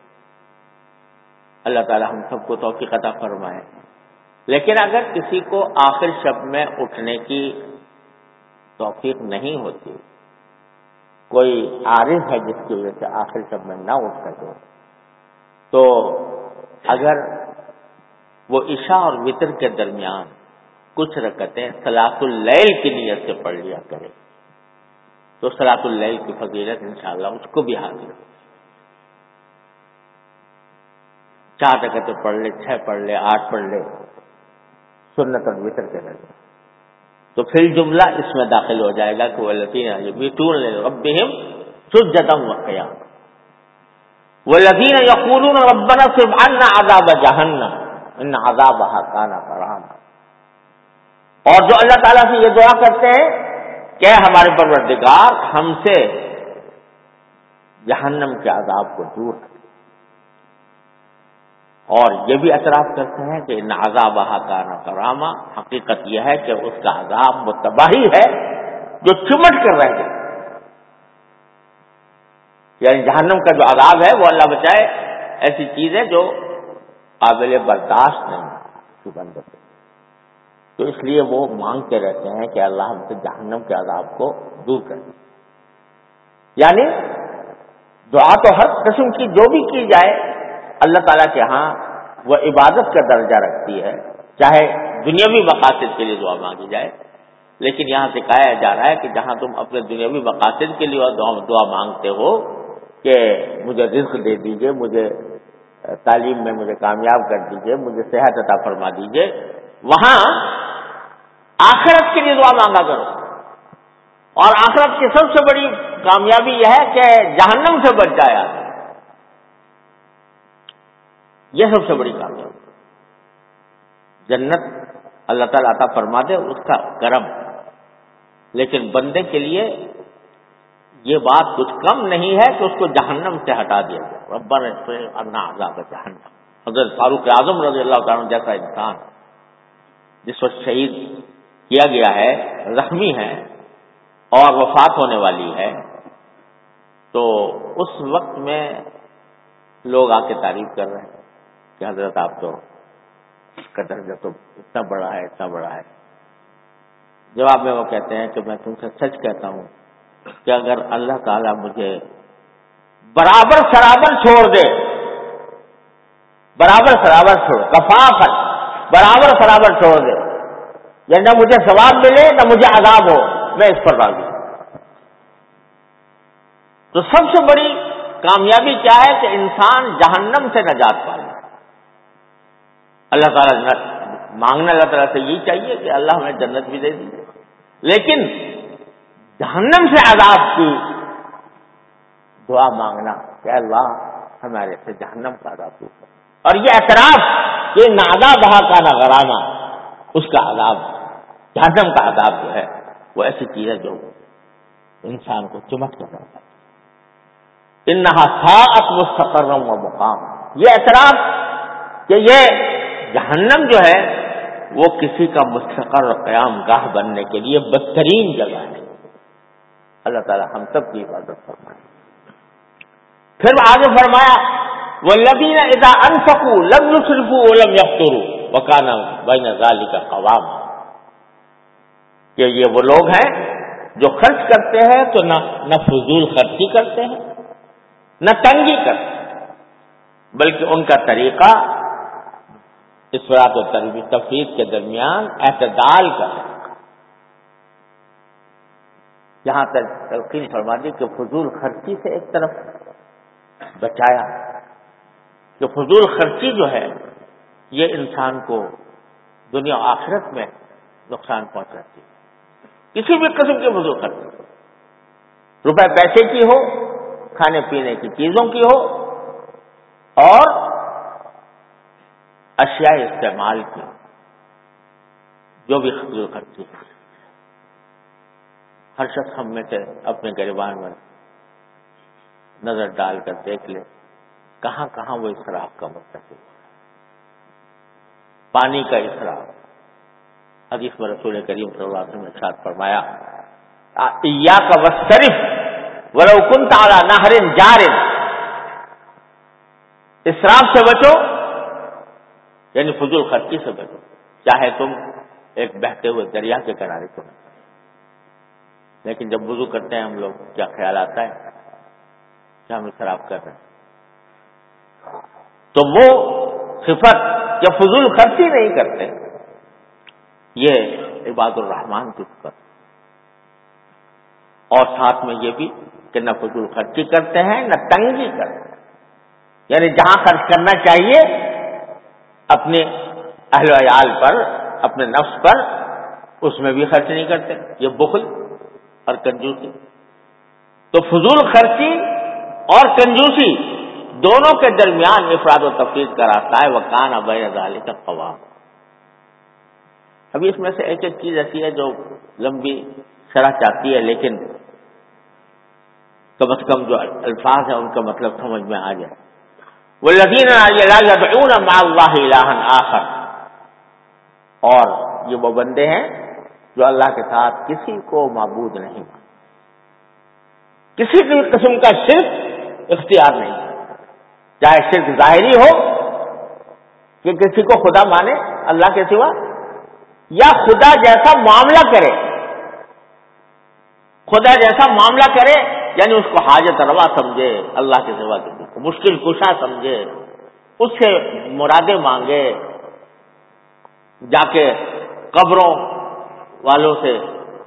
اللہ تعالی ہم سب کو توفیق عطا فرمائے۔ لیکن اگر کسی کو آخر شب میں اٹھنے کی توفیق نہیں ہوتی کوئی عارض ہے جس کی وجہ سے آخر شب میں نہ اٹھ سکے تو اگر وہ عشاء اور وطر کے درمیان کچھ رکتیں سلاط اللیل کی نیت سے پڑھ لیا کرے، تو سلاط اللیل کی فضیلت انشاءاللہ اس کو بھی حاصل ہو۔ چار رکتیں پڑھ لے، چھ پڑھ لے، آٹھ پڑھ لے، سنت اور وطر کے درمیان۔ تو پھر جملہ اس میں داخل ہو جائے گا کہ وہ لطین ربہم سجدم و قیام وہ لطین یقول ربنا سبحانہ عذاب جہنم، ان عذاب کانا کرام اور جو اللہ تعالیٰ سے یہ دعا کرتے ہیں کہ ہمارے پروردگار، ہم سے جہنم کے عذاب کو دور کر۔ اور یہ بھی اعتراف کرتے ہیں کہ ان عذاب کانا کراما، حقیقت یہ ہے کہ اس کا عذاب وہ تباہی ہے جو چمٹ کر رہ گئے۔ یعنی جہنم کا جو عذاب ہے وہ اللہ بچائے ایسی چیز ہے جو قابل برداشت نہیں بندے تو اس لیے وہ مانگتے رہتے ہیں کہ اللہ ہم سے جہنم کے عذاب کو دور کر دے۔ یعنی دعا تو ہر قسم کی جو بھی کی جائے اللہ تعالیٰ کے ہاں وہ عبادت کا درجہ رکھتی ہے، چاہے دنیاوی مقاصد کے لیے دعا مانگی جائے، لیکن یہاں سکھایا جا رہا ہے کہ جہاں تم اپنے دنیاوی مقاصد کے لیے دعا مانگتے ہو کہ مجھے رزق دے دیجیے، مجھے تعلیم میں مجھے کامیاب کر دیجیے، مجھے صحت عطا فرما دیجیے، وہاں آخرت کے لیے دعا مانگا کرو۔ اور آخرت کی سب سے بڑی کامیابی یہ ہے کہ جہنم سے بچ جائے آدمی۔ یہ سب سے بڑی کامیابی جنت اللہ تعالیٰ عطا فرما دے اس کا کرم۔ لیکن بندے کے لیے یہ بات کچھ کم نہیں ہے کہ اس کو جہنم سے ہٹا دیا جائے۔ ربر عذاب جہنم۔ حضرت فاروق اعظم رضی اللہ تعالیٰ جیسا انسان جس وقت شہید کیا گیا ہے، زخمی ہے اور وفات ہونے والی ہے، تو اس وقت میں لوگ آ کے تعریف کر رہے ہیں۔ کہ حضرت آپ تو اس کا درجہ تو اتنا بڑا ہے، اتنا بڑا ہے۔ جواب میں وہ کہتے ہیں کہ میں تم سے سچ کہتا ہوں کہ اگر اللہ تعالی مجھے برابر سرابر چھوڑ دے، برابر سرابر چھوڑ کفافت برابر سرابر چھوڑ دے، یا نہ مجھے ثواب ملے نہ مجھے عذاب ہو، میں اس پر راضی تو سب سے بڑی کامیابی کیا ہے کہ انسان جہنم سے نجات پائے۔ اللہ تعالیٰ مانگنا اللہ تعالیٰ سے یہی چاہیے کہ اللہ ہمیں جنت بھی دے دیجیے۔ لیکن جہنم سے عذاب کی دعا مانگنا کہ اللہ ہمارے سے جہنم کا عذاب دور اور یہ اعتراف کہ نادا بہا کا نہ غرانا اس کا عذاب، جہنم کا عذاب جو ہے، وہ ایسی چیز ہے جو انسان کو چمک کر رہتا ہے۔ ان نہ مستقرم و مقام یہ اعتراف کہ یہ جہنم جو ہے وہ کسی کا مستقر قیام گاہ بننے کے لیے بدترین جگہ ہے اللہ تعالی ہم سب کی عبادت فرمائے۔ پھر آگے فرمایا وہ لبین ادا انفکو لم نصرفو لم یفترو وکانا بین ذالی کا قوام کہ یہ وہ لوگ ہیں جو خرچ کرتے ہیں تو نہ نہ فضول خرچی کرتے ہیں، نہ تنگی کرتے ہیں، بلکہ ان کا طریقہ اسفرات و تفریح کے درمیان اعتدال کا ہے۔ جہاں تک تلقین فرما دی کہ فضول خرچی سے ایک طرف بچایا۔ کہ فضول خرچی جو ہے، یہ انسان کو دنیا آخرت میں نقصان پہنچاتی ہے۔ کسی بھی قسم کی فضول خرچی۔ روپے پیسے کی ہو، کھانے پینے کی چیزوں کی ہو، اور اشیاء استعمال کی، جو بھی فضول خرچی ہے ہر شخص ہم میں سے اپنے گریبان میں نظر ڈال کر دیکھ لے، کہاں کہاں وہ اصراف کا مطلب پانی کا اصراف حدیث میں رسول کریم صلی اللہ علیہ وسلم نے ساتھ فرمایا کا وصرف ولو تالا نہرن جارن اسراف سے بچو یعنی فضول خرچی سے بچو چاہے تم ایک بہتے ہوئے دریا کے کنارے کو لیکن جب وضو کرتے ہیں ہم لوگ، کیا خیال آتا ہے؟ کہ ہم شراب کر رہے ہیں؟ تو وہ صفت یا فضول خرچی نہیں کرتے۔ یہ عباد الرحمان کی صفت۔ اور ساتھ میں یہ بھی کہ نہ فضول خرچی کرتے ہیں، نہ تنگی کرتے ہیں۔ یعنی جہاں خرچ کرنا چاہیے اپنے اہل عیال پر، اپنے نفس پر اس میں بھی خرچ نہیں کرتے، یہ بخل اور کنجوسی۔ تو فضول خرچی اور کنجوسی دونوں کے درمیان افراد و تفریح کا راستہ ہے وہ کان ابین کا قوام۔ ابھی اس میں سے ایک ایک چیز ایسی ہے جو لمبی شرح چاہتی ہے، لیکن کم از کم جو الفاظ ہیں ان کا مطلب سمجھ میں آ جائے۔ وہ لذین آخر۔ اور یہ وہ بندے ہیں، جو اللہ کے ساتھ کسی کو معبود نہیں۔ کسی بھی قسم کا شرک اختیار نہیں۔ چاہے شرک ظاہری ہو، کہ کسی کو خدا مانے اللہ کے سوا، یا خدا جیسا معاملہ کرے۔ خدا جیسا معاملہ کرے یعنی اس کو حاجت روا سمجھے، اللہ کے سوا کسی کو مشکل کشا سمجھے، اس سے مرادیں مانگے، جا کے قبروں والوں سے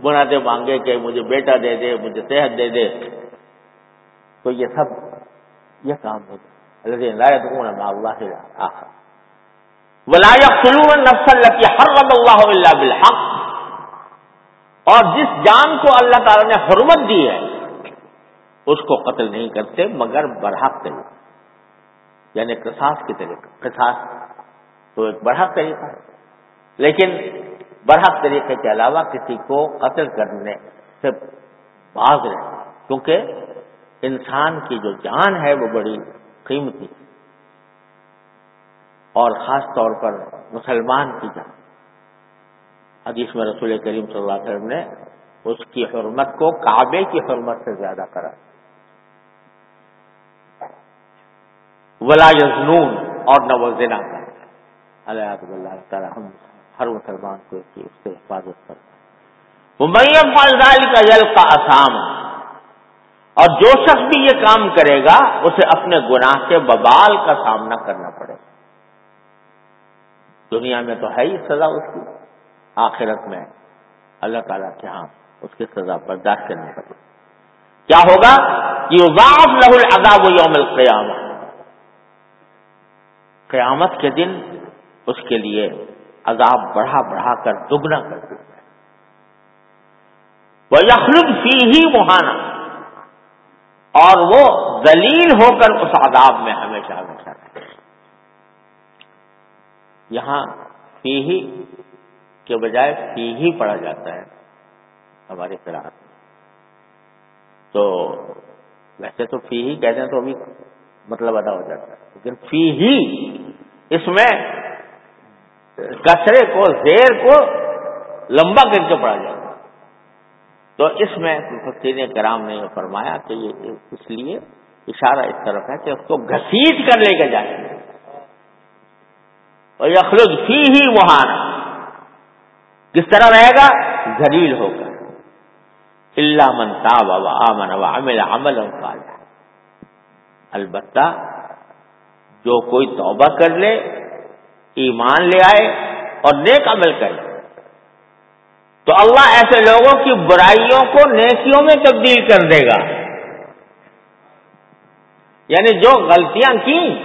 بناتے مانگے کہ مجھے بیٹا دے دے، مجھے صحت دے دے۔ تو یہ سب یہ کام ہوتا ولاق اللہ کی ہر اللہ بالحق۔ اور جس جان کو اللہ تعالی نے حرمت دی ہے اس کو قتل نہیں کرتے، مگر برحق طریقہ یعنی قصاص کی طریقہ، قصاص تو ایک برحق طریقہ ہے۔ لیکن برحق طریقے کے علاوہ کسی کو قتل کرنے سے باز رہے کیونکہ انسان کی جو جان ہے وہ بڑی قیمتی اور خاص طور پر مسلمان کی جان۔ حدیث میں رسول کریم صلی اللہ علیہ وسلم نے اس کی حرمت کو کعبے کی حرمت سے زیادہ کرا ولا یزنون اور نہ وہ زنا اللہ اللہ تعالیٰ، ہم ہر مسلمان کو اس سے حفاظت کرتے میم فالدال کا یل کا آسام اور جو شخص بھی یہ کام کرے گا، اسے اپنے گناہ کے ببال کا سامنا کرنا پڑے گا۔ دنیا میں تو ہے ہی سزا اس کی، آخرت میں اللہ تعالیٰ کے ہاں اس کی سزا برداشت کرنی پڑے۔ کیا ہوگا؟ یہ واف لہ العذاب یوم القیامت قیامت کے دن اس کے لیے عذاب بڑھا بڑھا کر دگنا کر دیا وہ یخلق فی ہی مہانا اور وہ دلیل ہو کر اس عذاب میں ہمیشہ ہمیشہ رہے۔ یہاں فی ہی کے بجائے فی ہی پڑھا جاتا ہے ہمارے خلاف تو ویسے تو فی ہی کہتے ہیں تو ابھی مطلب ادا ہو جاتا ہے۔ لیکن فی ہی اس میں کچرے کو، زیر کو لمبا کر کے پڑا جاتا ہے تو اس میں مفسرین کرام نے فرمایا کہ یہ اس لیے اشارہ اس طرف ہے کہ اس کو گھسیٹ کر لے کے جائیں اور یخلق فی ہی وہاں کس طرح رہے گا؟ زلیل ہو کر۔ اللہ من تاب و امن و عمل عمل البتہ جو کوئی توبہ کر لے، ایمان لے آئے اور نیک عمل کرے۔ تو اللہ ایسے لوگوں کی برائیوں کو نیکیوں میں تبدیل کر دے گا۔ یعنی جو غلطیاں کی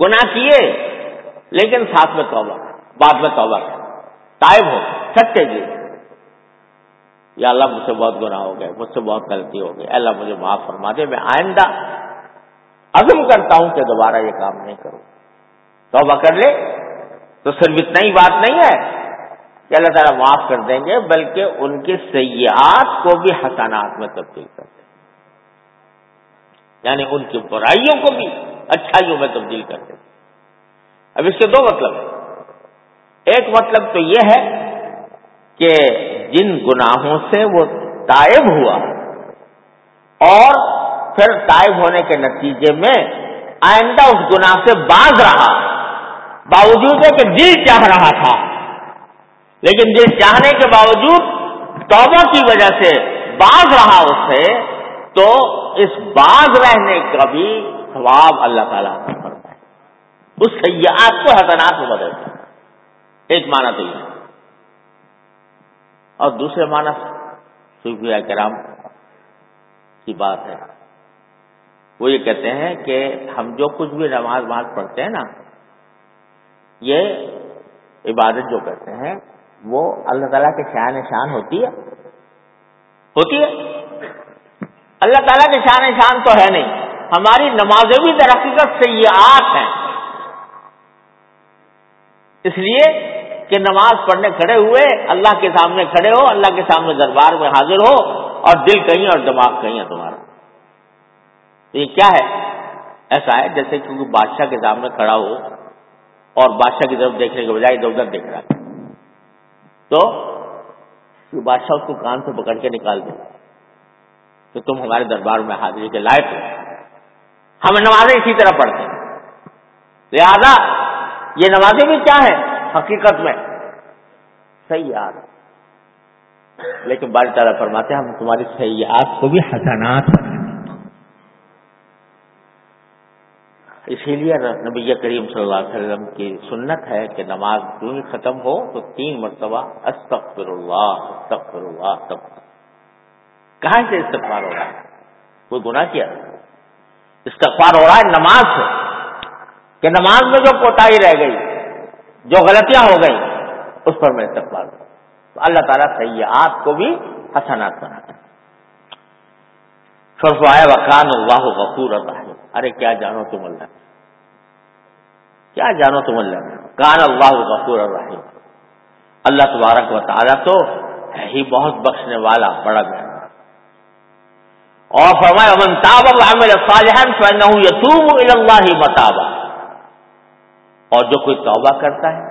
گناہ کیے، لیکن ساتھ میں توبہ، بعد میں توبہ تائب ہو سچے جی۔ یا اللہ مجھ سے بہت گناہ ہو گئے، مجھ سے بہت غلطی ہو گئی اللہ مجھے معاف فرما دے، میں آئندہ عزم کرتا ہوں کہ دوبارہ یہ کام نہیں کروں۔ توبہ کر لے۔ تو صرف اتنا ہی بات نہیں ہے کہ اللہ تعالیٰ معاف کر دیں گے، بلکہ ان کی سیاحت کو بھی حسنات میں تبدیل کر دیں۔ گے یعنی ان کی برائیوں کو بھی اچھائیوں میں تبدیل کر دیں۔ گے اب اس کے دو مطلب ہیں۔ ایک مطلب تو یہ ہے کہ جن گناہوں سے وہ تائب ہوا اور پھر تائب ہونے کے نتیجے میں آئندہ اس گناہ سے باز رہا۔ باوجود ہے کہ دل چاہ رہا تھا۔ لیکن جس چاہنے کے باوجود توبہ کی وجہ سے باز رہا اس سے تو اس باز رہنے کا بھی ثواب اللہ تعالیٰ کرتا ہے۔ اس سیاحت کو حسنات میں بدلتا ہے ایک معنی تو یہ اور دوسرے معنی صوفیہ کرام کی بات ہے۔ وہ یہ کہتے ہیں کہ ہم جو کچھ بھی نماز وماز پڑھتے ہیں نا، یہ عبادت جو کرتے ہیں، وہ اللہ تعالیٰ کے شان شان ہوتی ہے۔ ہوتی ہے۔ اللہ تعالیٰ کے شان شان تو ہے نہیں۔ ہماری نمازیں بھی درقیقت سے یہ ہیں۔ اس لیے کہ نماز پڑھنے کھڑے ہوئے اللہ کے سامنے کھڑے ہو، اللہ کے سامنے دربار میں حاضر ہو اور دل کہیں اور دماغ کہیں ہے تمہارا۔ تو یہ کیا ہے؟ ایسا ہے جیسے کہ بادشاہ کے سامنے کھڑا ہو اور بادشاہ کی طرف دیکھنے کے بجائے ادھر ادھر دیکھ رہا ہے۔ تو بادشاہ اس کو کان سے پکڑ کے نکال دے۔ تو تم ہمارے دربار میں حاضری کے لائق ہو۔ ہم نمازیں اسی طرح پڑھتے ہیں۔ لہذا یہ نمازیں بھی کیا ہیں؟ حقیقت میں۔ صحیح لیکن بار تعالیٰ فرماتے ہیں ہم تمہاری سیاحت کو بھی حسنات اسی لیے نبی کریم صلی اللہ علیہ وسلم کی سنت ہے کہ نماز جو ہی ختم ہو؟ تو تین مرتبہ استغفر اللہ استغفر اللہ تب کہاں سے استغفار ہو رہا ہے؟ کوئی گناہ کیا؟ استغفار ہو رہا ہے نماز سے، کہ نماز میں جو کوتا رہ گئی، جو غلطیاں ہو گئی، اس پر میں استغفار تو اللہ تعالیٰ سیاحت کو بھی حسنات بناتا ہے۔ فرفایا وکان اللہ غفور الرحیم ارے، کیا جانو تم اللہ؟ کیا جانو تم اللہ؟ کان اللہ غفور الرحیم اللہ تبارک و تعالیٰ تو ہے ہی بہت بخشنے والا، بڑا گہرا اور فرمایا امن تاب عمل صالحا فانه يتوب الى الله متابا. اور جو کوئی توبہ کرتا ہے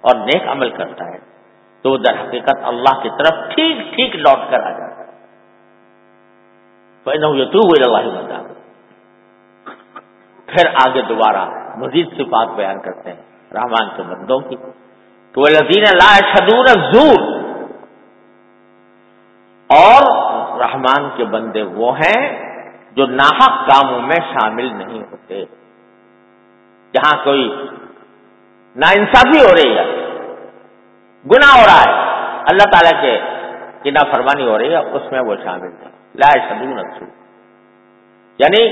اور نیک عمل کرتا ہے، تو وہ در حقیقت اللہ کی طرف ٹھیک ٹھیک لوٹ کر آ جاتا ہے۔ فانه يتوب الى الله پھر آگے دوبارہ مزید صفات بیان کرتے ہیں رحمان کے بندوں کی۔ تو الذین لا يشهدون الزور۔ اور رحمان کے بندے وہ ہیں جو ناحق کاموں میں شامل نہیں ہوتے۔ جہاں کوئی نا انصافی ہو رہی ہے، گناہ ہو رہا ہے، اللہ تعالیٰ کے کی نافرمانی ہو رہی ہے، اس میں وہ شامل نہیں۔ لا شدون یعنی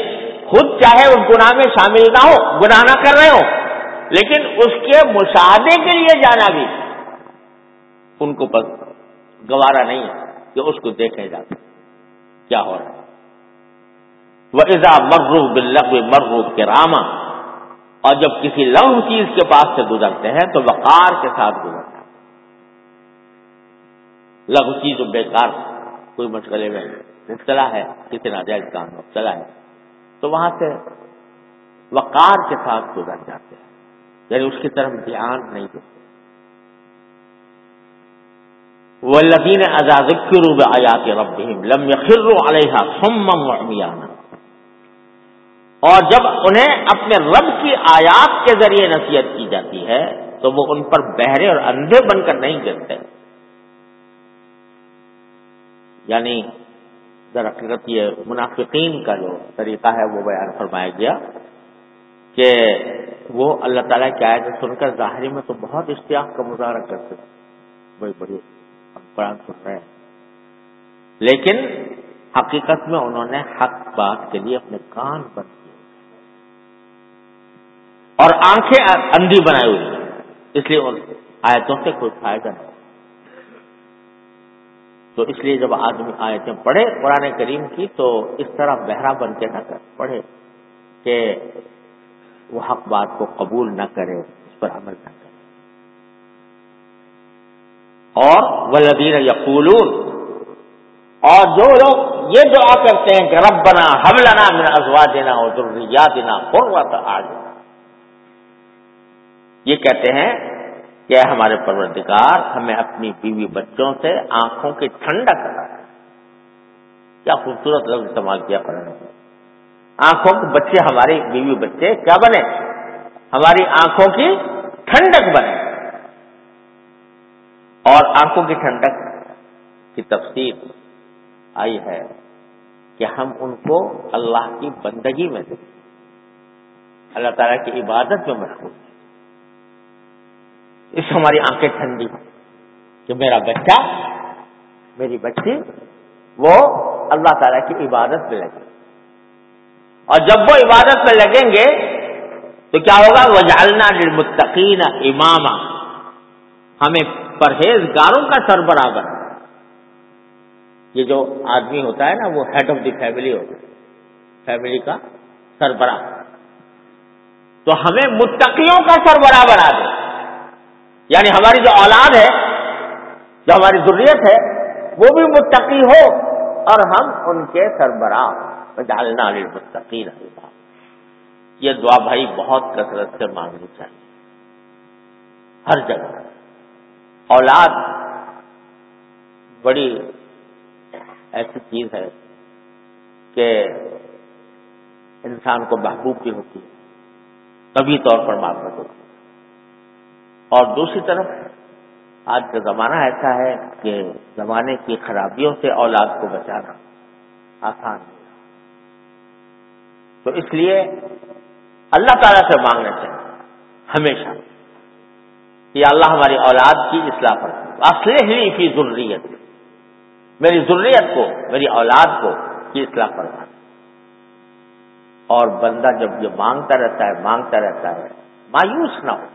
خود چاہے اس گناہ میں شامل نہ ہو، گناہ نہ کر رہے ہو، لیکن اس کے مشاہدے کے لیے جانا بھی۔ ان کو گوارا نہیں ہے کہ اس کو دیکھے جاتے کیا ہو رہا ہے؟ وہ ایزا مرو بلغ مرو کے راما اور جب کسی لغ چیز کے پاس سے گزرتے ہیں تو وقار کے ساتھ گزرتا ہے لغو چیز بیکار، کوئی مشغلے میں مبتلا ہے، کسی ناجائز کام مبتلا ہے۔ تو وہاں سے وقار کے ساتھ گزر جاتے ہیں۔ یعنی اس کی طرف دھیان نہیں دیتے۔ والذین اذا ذکروا بآیات ربهم لم يخروا علیہا صما وعمیانا اور جب انہیں اپنے رب کی آیات کے ذریعے نصیحت کی جاتی ہے، تو وہ ان پر بہرے اور اندھے بن کر نہیں گرتے۔ یعنی حقیقت یہ منافقین کا جو طریقہ ہے وہ بیان فرمایا گیا کہ وہ اللہ تعالیٰ کی آیت سن کر ظاہری میں تو بہت اشتیاق کا مظاہرہ کرتے بڑی بڑی قرآن سن رہے ہیں۔ لیکن حقیقت میں انہوں نے حق بات کے لیے اپنے کان بند کیے۔ اور آنکھیں اندھی بنائی ہوئی اس لیے ان آیتوں سے کوئی فائدہ نہیں۔ تو اس لیے جب آدمی آیتیں پڑھے قرآن کریم کی تو اس طرح بہرا بن کے نہ کر، پڑھے کہ وہ حق بات کو قبول نہ کرے، اس پر عمل نہ کرے۔ اور ولدین یقولون، اور جو لوگ یہ دعا کرتے ہیں کہ رب بنا ہم لنا میرا ازوا دینا اور ضروریات دینا قرت آج یہ کہتے ہیں کہ ہمارے پروردگار، ہمیں اپنی بیوی بچوں سے آنکھوں کی ٹھنڈک کرا۔ کیا خوبصورت لفظ استعمال کیا پڑھنے آنکھوں کے بچے ہماری بیوی بچے کیا بنے؟ ہماری آنکھوں کی ٹھنڈک بنے۔ اور آنکھوں کی ٹھنڈک کی تفصیل آئی ہے کہ ہم ان کو اللہ کی بندگی میں دیں اللہ تعالیٰ کی عبادت میں مشہور اس سے ہماری آنکھیں ٹھنڈی کہ میرا بچہ، میری بچی، وہ اللہ تعالیٰ کی عبادت میں لگے۔ اور جب وہ عبادت میں لگیں گے تو کیا ہوگا؟ وہ جالنا متقین امام ہمیں پرہیزگاروں کا سربراہ۔ بنا یہ جو آدمی ہوتا ہے نا، وہ ہیڈ آف دی فیملی ہوتا ہے۔ فیملی کا سربراہ۔ تو ہمیں متقیوں کا سربراہ بنا دے یعنی ہماری جو اولاد ہے، جو ہماری ضروریت ہے، وہ بھی متقی ہو اور ہم ان کے سربراہ۔ ڈالنا متقی رہے گا یہ دعا بھائی بہت کثرت سے مانگنی چاہیے۔ ہر جگہ۔ اولاد بڑی ایسی چیز ہے کہ انسان کو محبوب بھی ہوتی ہے۔ طبی طور پر محبت ہوتی ہے۔ اور دوسری طرف، آج کا زمانہ ایسا ہے کہ زمانے کی خرابیوں سے اولاد کو بچانا آسان نہیں تو اس لیے اللہ تعالیٰ سے مانگنا چاہیے، ہمیشہ، کہ اللہ ہماری اولاد کی اصلاح پر اصل ہی فی ضروریت میری ضروریت کو، میری اولاد کو کی اصلاح پر اور بندہ جب یہ مانگتا رہتا ہے، مانگتا رہتا ہے، مایوس نہ ہو۔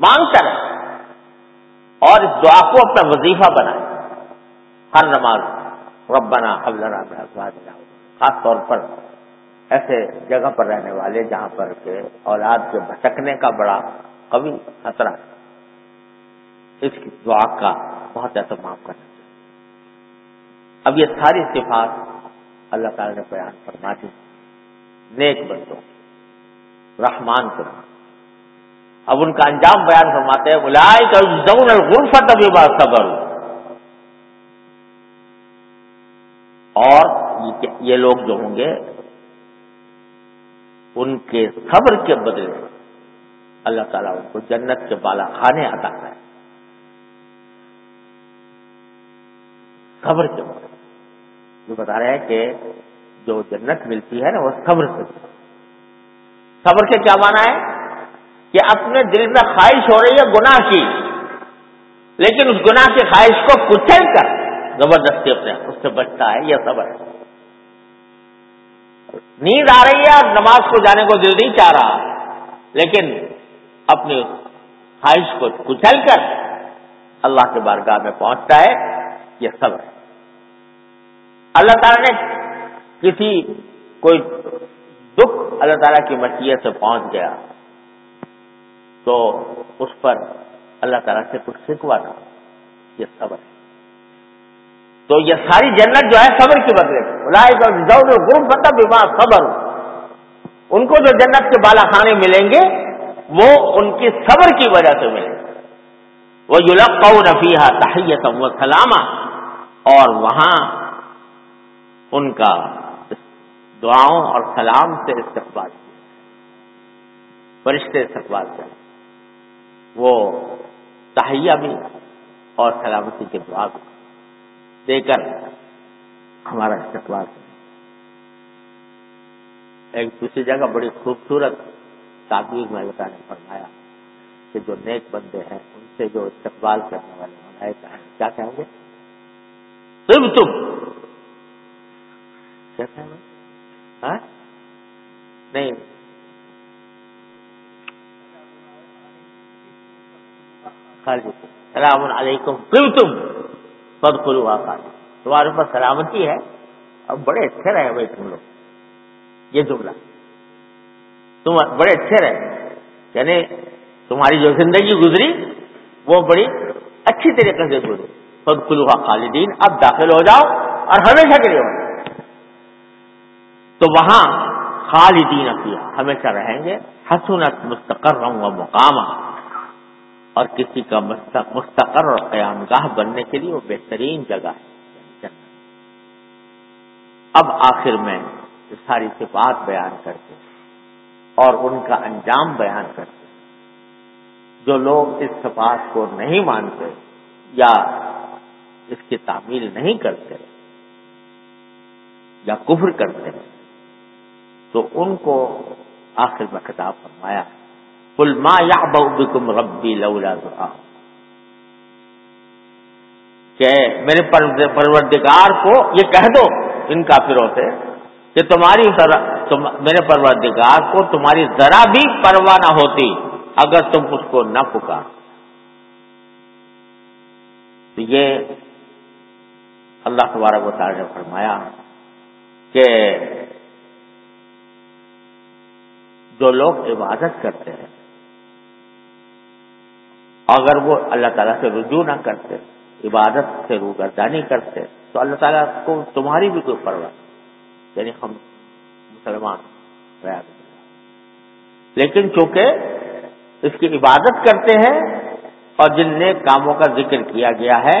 مانگتا رہتا اور اس دعا کو اپنا وظیفہ بنائے۔ ہر نماز ربنا حبلنا خاص طور پر ایسے جگہ پر رہنے والے جہاں پر کہ اولاد کے بھٹکنے کا بڑا قوی خطرہ ہے۔ اس کی دعا کا بہت اہتمام کرنا چاہیے۔ اب یہ ساری صفات اللہ تعالی نے بیان فرما دی۔ نیک بندوں رحمان کو اب ان کا انجام بیان فرماتے ہیں بلائے الغرفت ابھی بات صبر اور یہ لوگ جو ہوں گے، ان کے صبر کے بدلے اللہ تعالیٰ ان کو جنت کے بالا خانے عطا کرے صبر کے بدلے۔ جو بتا رہے ہیں کہ جو جنت ملتی ہے نا، وہ صبر سے۔ صبر کے کیا مانا ہے؟ کہ اپنے دل میں خواہش ہو رہی ہے گناہ کی، لیکن اس گناہ کی خواہش کو کچل کر زبردستی اپنے اس سے بچتا ہے، یہ صبر۔ ہے نیند آ رہی ہے اور نماز کو جانے کو دل نہیں چاہ رہا، لیکن اپنی خواہش کو کچل کر اللہ کے بارگاہ میں پہنچتا ہے، یہ سب ہے اللہ تعالیٰ نے کسی کوئی دکھ اللہ تعالیٰ کی مشیت سے پہنچ گیا۔ تو اس پر اللہ تعالیٰ سے کچھ سکھوا تھا۔ یہ صبر ہے۔ تو یہ ساری جنت جو ہے صبر کی بدلے۔ گروپ مطلب بیمار صبر۔ ان کو جو جنت کے بالا خانے ملیں گے، وہ ان کی صبر کی وجہ سے ملیں گے۔ وہ یلق نفیحہ تحیت و سلامہ اور وہاں ان کا دعاؤں اور سلام سے استقبال کیا۔ فرشتے استقبال کریں وہ تہیا بھی اور سلامتی کے دعا بھی دے کر ہمارا استقبال ایک دوسری جگہ بڑی خوبصورت تعبیر میں اللہ نے فرمایا کہ جو نیک بندے ہیں، ان سے جو استقبال کرنے والے منائے ہیں، کیا کہیں گے؟ تم تم۔ کیا کہیں گے؟ ہاں؟ نہیں السلام علیکم تم تم پد کلو تمہارے اوپر سلامتی ہے اور بڑے اچھے رہے بھائی تم لوگ۔ یہ جملہ۔ تم بڑے اچھے رہے۔ یعنی تمہاری جو زندگی گزری، وہ بڑی اچھی طریقے سے گزری۔ پد کلو خالدین، اب داخل ہو جاؤ اور ہمیشہ کے لیے تو وہاں خالدین کیا ہمیشہ رہیں گے۔ حسنت مستقر رہوں گا مقام اور کسی کا مستقر اور قیام گاہ بننے کے لیے وہ بہترین جگہ ہے۔ اب آخر میں ساری صفات بیان کرتے اور ان کا انجام بیان کرتے جو لوگ اس صفات کو نہیں مانتے یا اس کی تعمیل نہیں کرتے یا کفر کرتے تو ان کو آخر میں خطاب فرمایا ہے۔ کل ما یا بکم ربی لولا دعا. کہ میرے پروردگار کو یہ کہہ دو ان کافروں سے کہ تمہاری میرے پروردگار کو تمہاری ذرا بھی پرواہ نہ ہوتی اگر تم اس کو نہ پکار تو یہ اللہ تبارک و تعالی نے فرمایا کہ جو لوگ عبادت کرتے ہیں اگر وہ اللہ تعالیٰ سے رجوع نہ کرتے، عبادت سے روگردانی کرتے، تو اللہ تعالیٰ کو تمہاری بھی کوئی پرواہ یعنی ہم مسلمان لیکن چونکہ اس کی عبادت کرتے ہیں اور جن نیک کاموں کا ذکر کیا گیا ہے،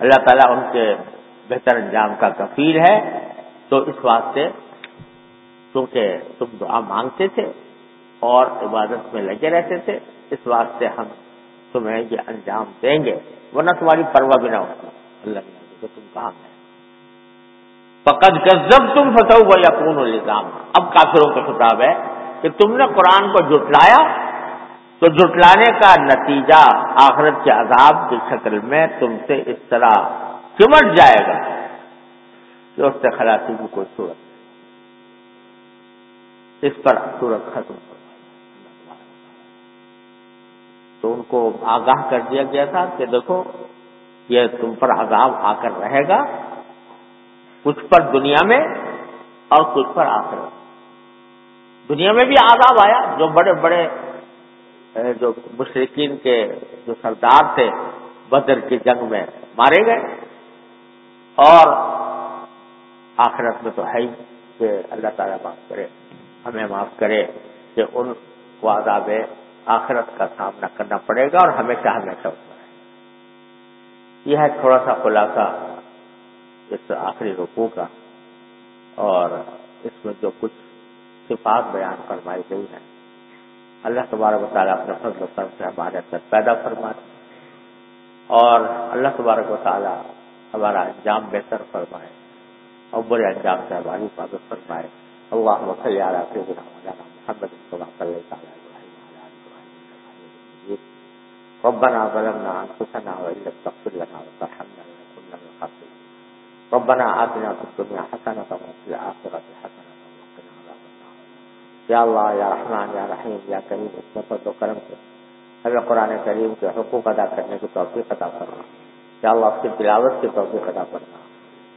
اللہ تعالیٰ ان کے بہتر انجام کا کفیل ہے۔ تو اس واسطے چونکہ تم دعا مانگتے تھے اور عبادت میں لگے رہتے تھے، اس واسطے ہم تمہیں یہ انجام دیں گے، ورنہ تمہاری پرواہ بھی نہ ہوتی اللہ نے تم کہاں گئے فقط جب تم فتح ہوا یا پون الزام۔ اب کافروں کا خطاب ہے کہ تم نے قرآن کو جٹلایا تو جٹلانے کا نتیجہ آخرت کے عذاب کی شکل میں تم سے اس طرح چمٹ جائے گا کہ اس سے خلاصی کی کوئی صورت اس پر صورت ختم ہو تو ان کو آگاہ کر دیا گیا تھا کہ دیکھو، یہ تم پر عذاب آ کر رہے گا، کچھ پر دنیا میں اور کچھ پر آخر دنیا میں بھی عذاب آیا، جو بڑے بڑے جو مشرقین کے جو سردار تھے، بدر کی جنگ میں مارے گئے۔ اور آخرت میں تو ہے ہی کہ اللہ تعالیٰ معاف کرے، ہمیں معاف کرے کہ ان کو عذاب آخرت کا سامنا کرنا پڑے گا اور ہمیشہ ہمیشہ یہ ہے تھوڑا سا خلاصہ اس آخری رکوع کا اور اس میں جو کچھ صفات بیان فرمائی گئی ہیں۔ اللہ تبارک و تعالیٰ اپنے فضل و کرم سے ہمارے اندر پیدا فرمائے۔ اور اللہ تبارک و تعالیٰ ہمارا انجام بہتر فرمائے۔ اور برے انجام سے ہماری حفاظت فرمائے۔ اللہ محمد ربنا ظلمنا انفسنا وان لم تغفر لنا وترحمنا لنكن من الخاسرين. ربنا آتنا في الدنيا حسنة وفي الآخرة حسنة وقنا عذاب النار. یا اللہ یا رحمان یا رحیم یا کریم اس و کرم سے ہمیں قرآن کریم کے حقوق ادا کرنے کی توفیق عطا کرنا یا اللہ اس کی تلاوت کی توفیق ادا کرنا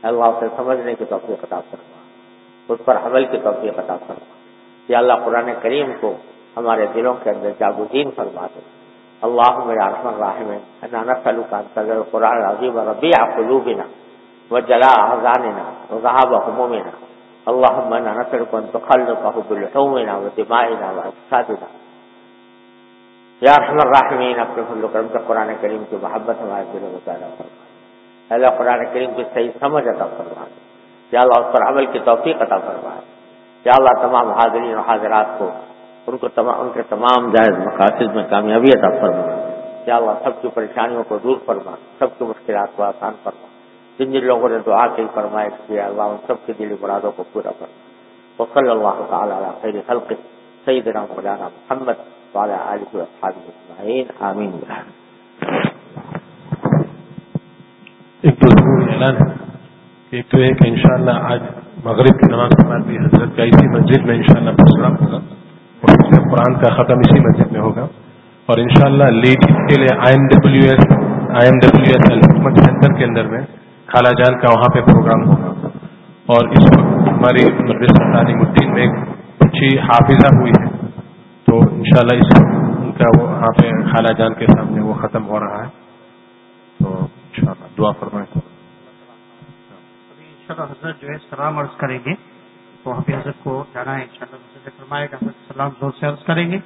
اللہ اسے سمجھنے کی توفیق عطا کرنا اس پر عمل کی توفیق عطا کرنا یا اللہ قرآن کریم کو ہمارے دلوں کے اندر جاگودین فرما دے. اللہ میرا رحم الرحم نانا سلوکان صدر قرآن عظیم ربی قلوبنا وجلاء احزاننا وذهاب همومنا. اللهم انا نسألك ان تخلقه بلحومنا ودمائنا واجسادنا یا رحم الرحمین اپنے فضل و کرم سے قرآن کریم کی محبت ہمارے دلوں میں پیدا فرما اللہ، قرآن کریم کی صحیح سمجھ عطا فرما۔ یا اللہ، اس پر عمل کی توفیق عطا فرما۔ یا اللہ، تمام حاضرین و حاضرات کو اور ان کو تمام ان کے تمام جائز مقاصد میں کامیابی عطا فرما یا اللہ، سب کی پریشانیوں کو دور فرما، سب کی مشکلات کو آسان فرما۔ جن جن لوگوں نے دعا کی، فرمائش کیا اللہ ان سب کی دلی مرادوں کو پورا فرما۔ وصلی اللہ تعالیٰ خیر خلق سیدنا مولانا محمد وعلى آله وأصحابه أجمعين آمين ایک تو ضرور اعلان ہے ایک تو ایک انشاءاللہ آج مغرب کی نماز کے بعد بھی حضرت کا اسی مسجد میں انشاءاللہ شاء ہوگا۔ اور اس قرآن کا ختم اسی مسجد میں ہوگا۔ اور انشاءاللہ لیڈیز کے لیے I M W S I M W S Al-Hikmat centre کے اندر میں خالہ جان کا وہاں پہ پروگرام ہوگا۔ اور اس وقت ہماری مدرسہ تعلیم الدین میں ایک اچھی حافظہ ہوئی ہے۔ تو انشاءاللہ اس وقت ان کا وہاں پہ خالہ جان کے سامنے وہ ختم ہو رہا ہے۔ تو انشاءاللہ دعا فرمائیں۔ ابھی ان حضرت جو ہے سلام عرض کریں گے۔ تو وہاں پہ حضرت کو جانا ہے انشاءاللہ۔ حضرت فرمائے گا، حضرت سلام زور سے عرض کریں گے۔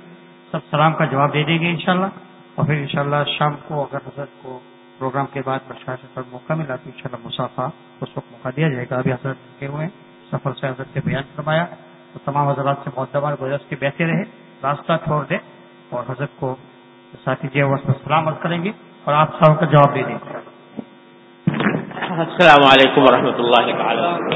سب سلام کا جواب دے دیں گے انشاءاللہ۔ اور پھر انشاءاللہ شام کو اگر حضرت کو پروگرام کے بعد بشار سے موقع ملا تو انشاءاللہ مسافہ اس وقت موقع دیا جائے گا۔ ابھی حضرت رکے ہوئے ہیں۔ سفر سے حضرت کے بیان فرمایا۔ تو تمام حضرات سے معتبر گزر کے بیٹھے رہے۔ راستہ چھوڑ دیں اور حضرت کو ساتھی جی سلامت کریں گے اور آپ سب کا جواب دے دیں السلام علیکم ورحمۃ اللہ تعالی۔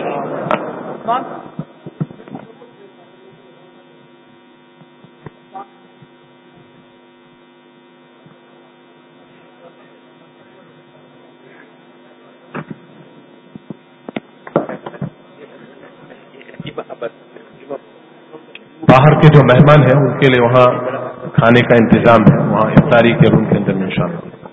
باہر کے جو مہمان ہیں، ان کے لیے وہاں کھانے کا انتظام ہے، وہاں افطاری کے روم کے اندر میں شامل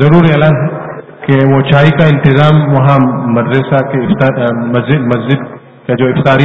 ضرور اعلان ہے کہ وہ چائے کا انتظام وہاں مدرسہ کے مسجد مسجد کا جو افطاری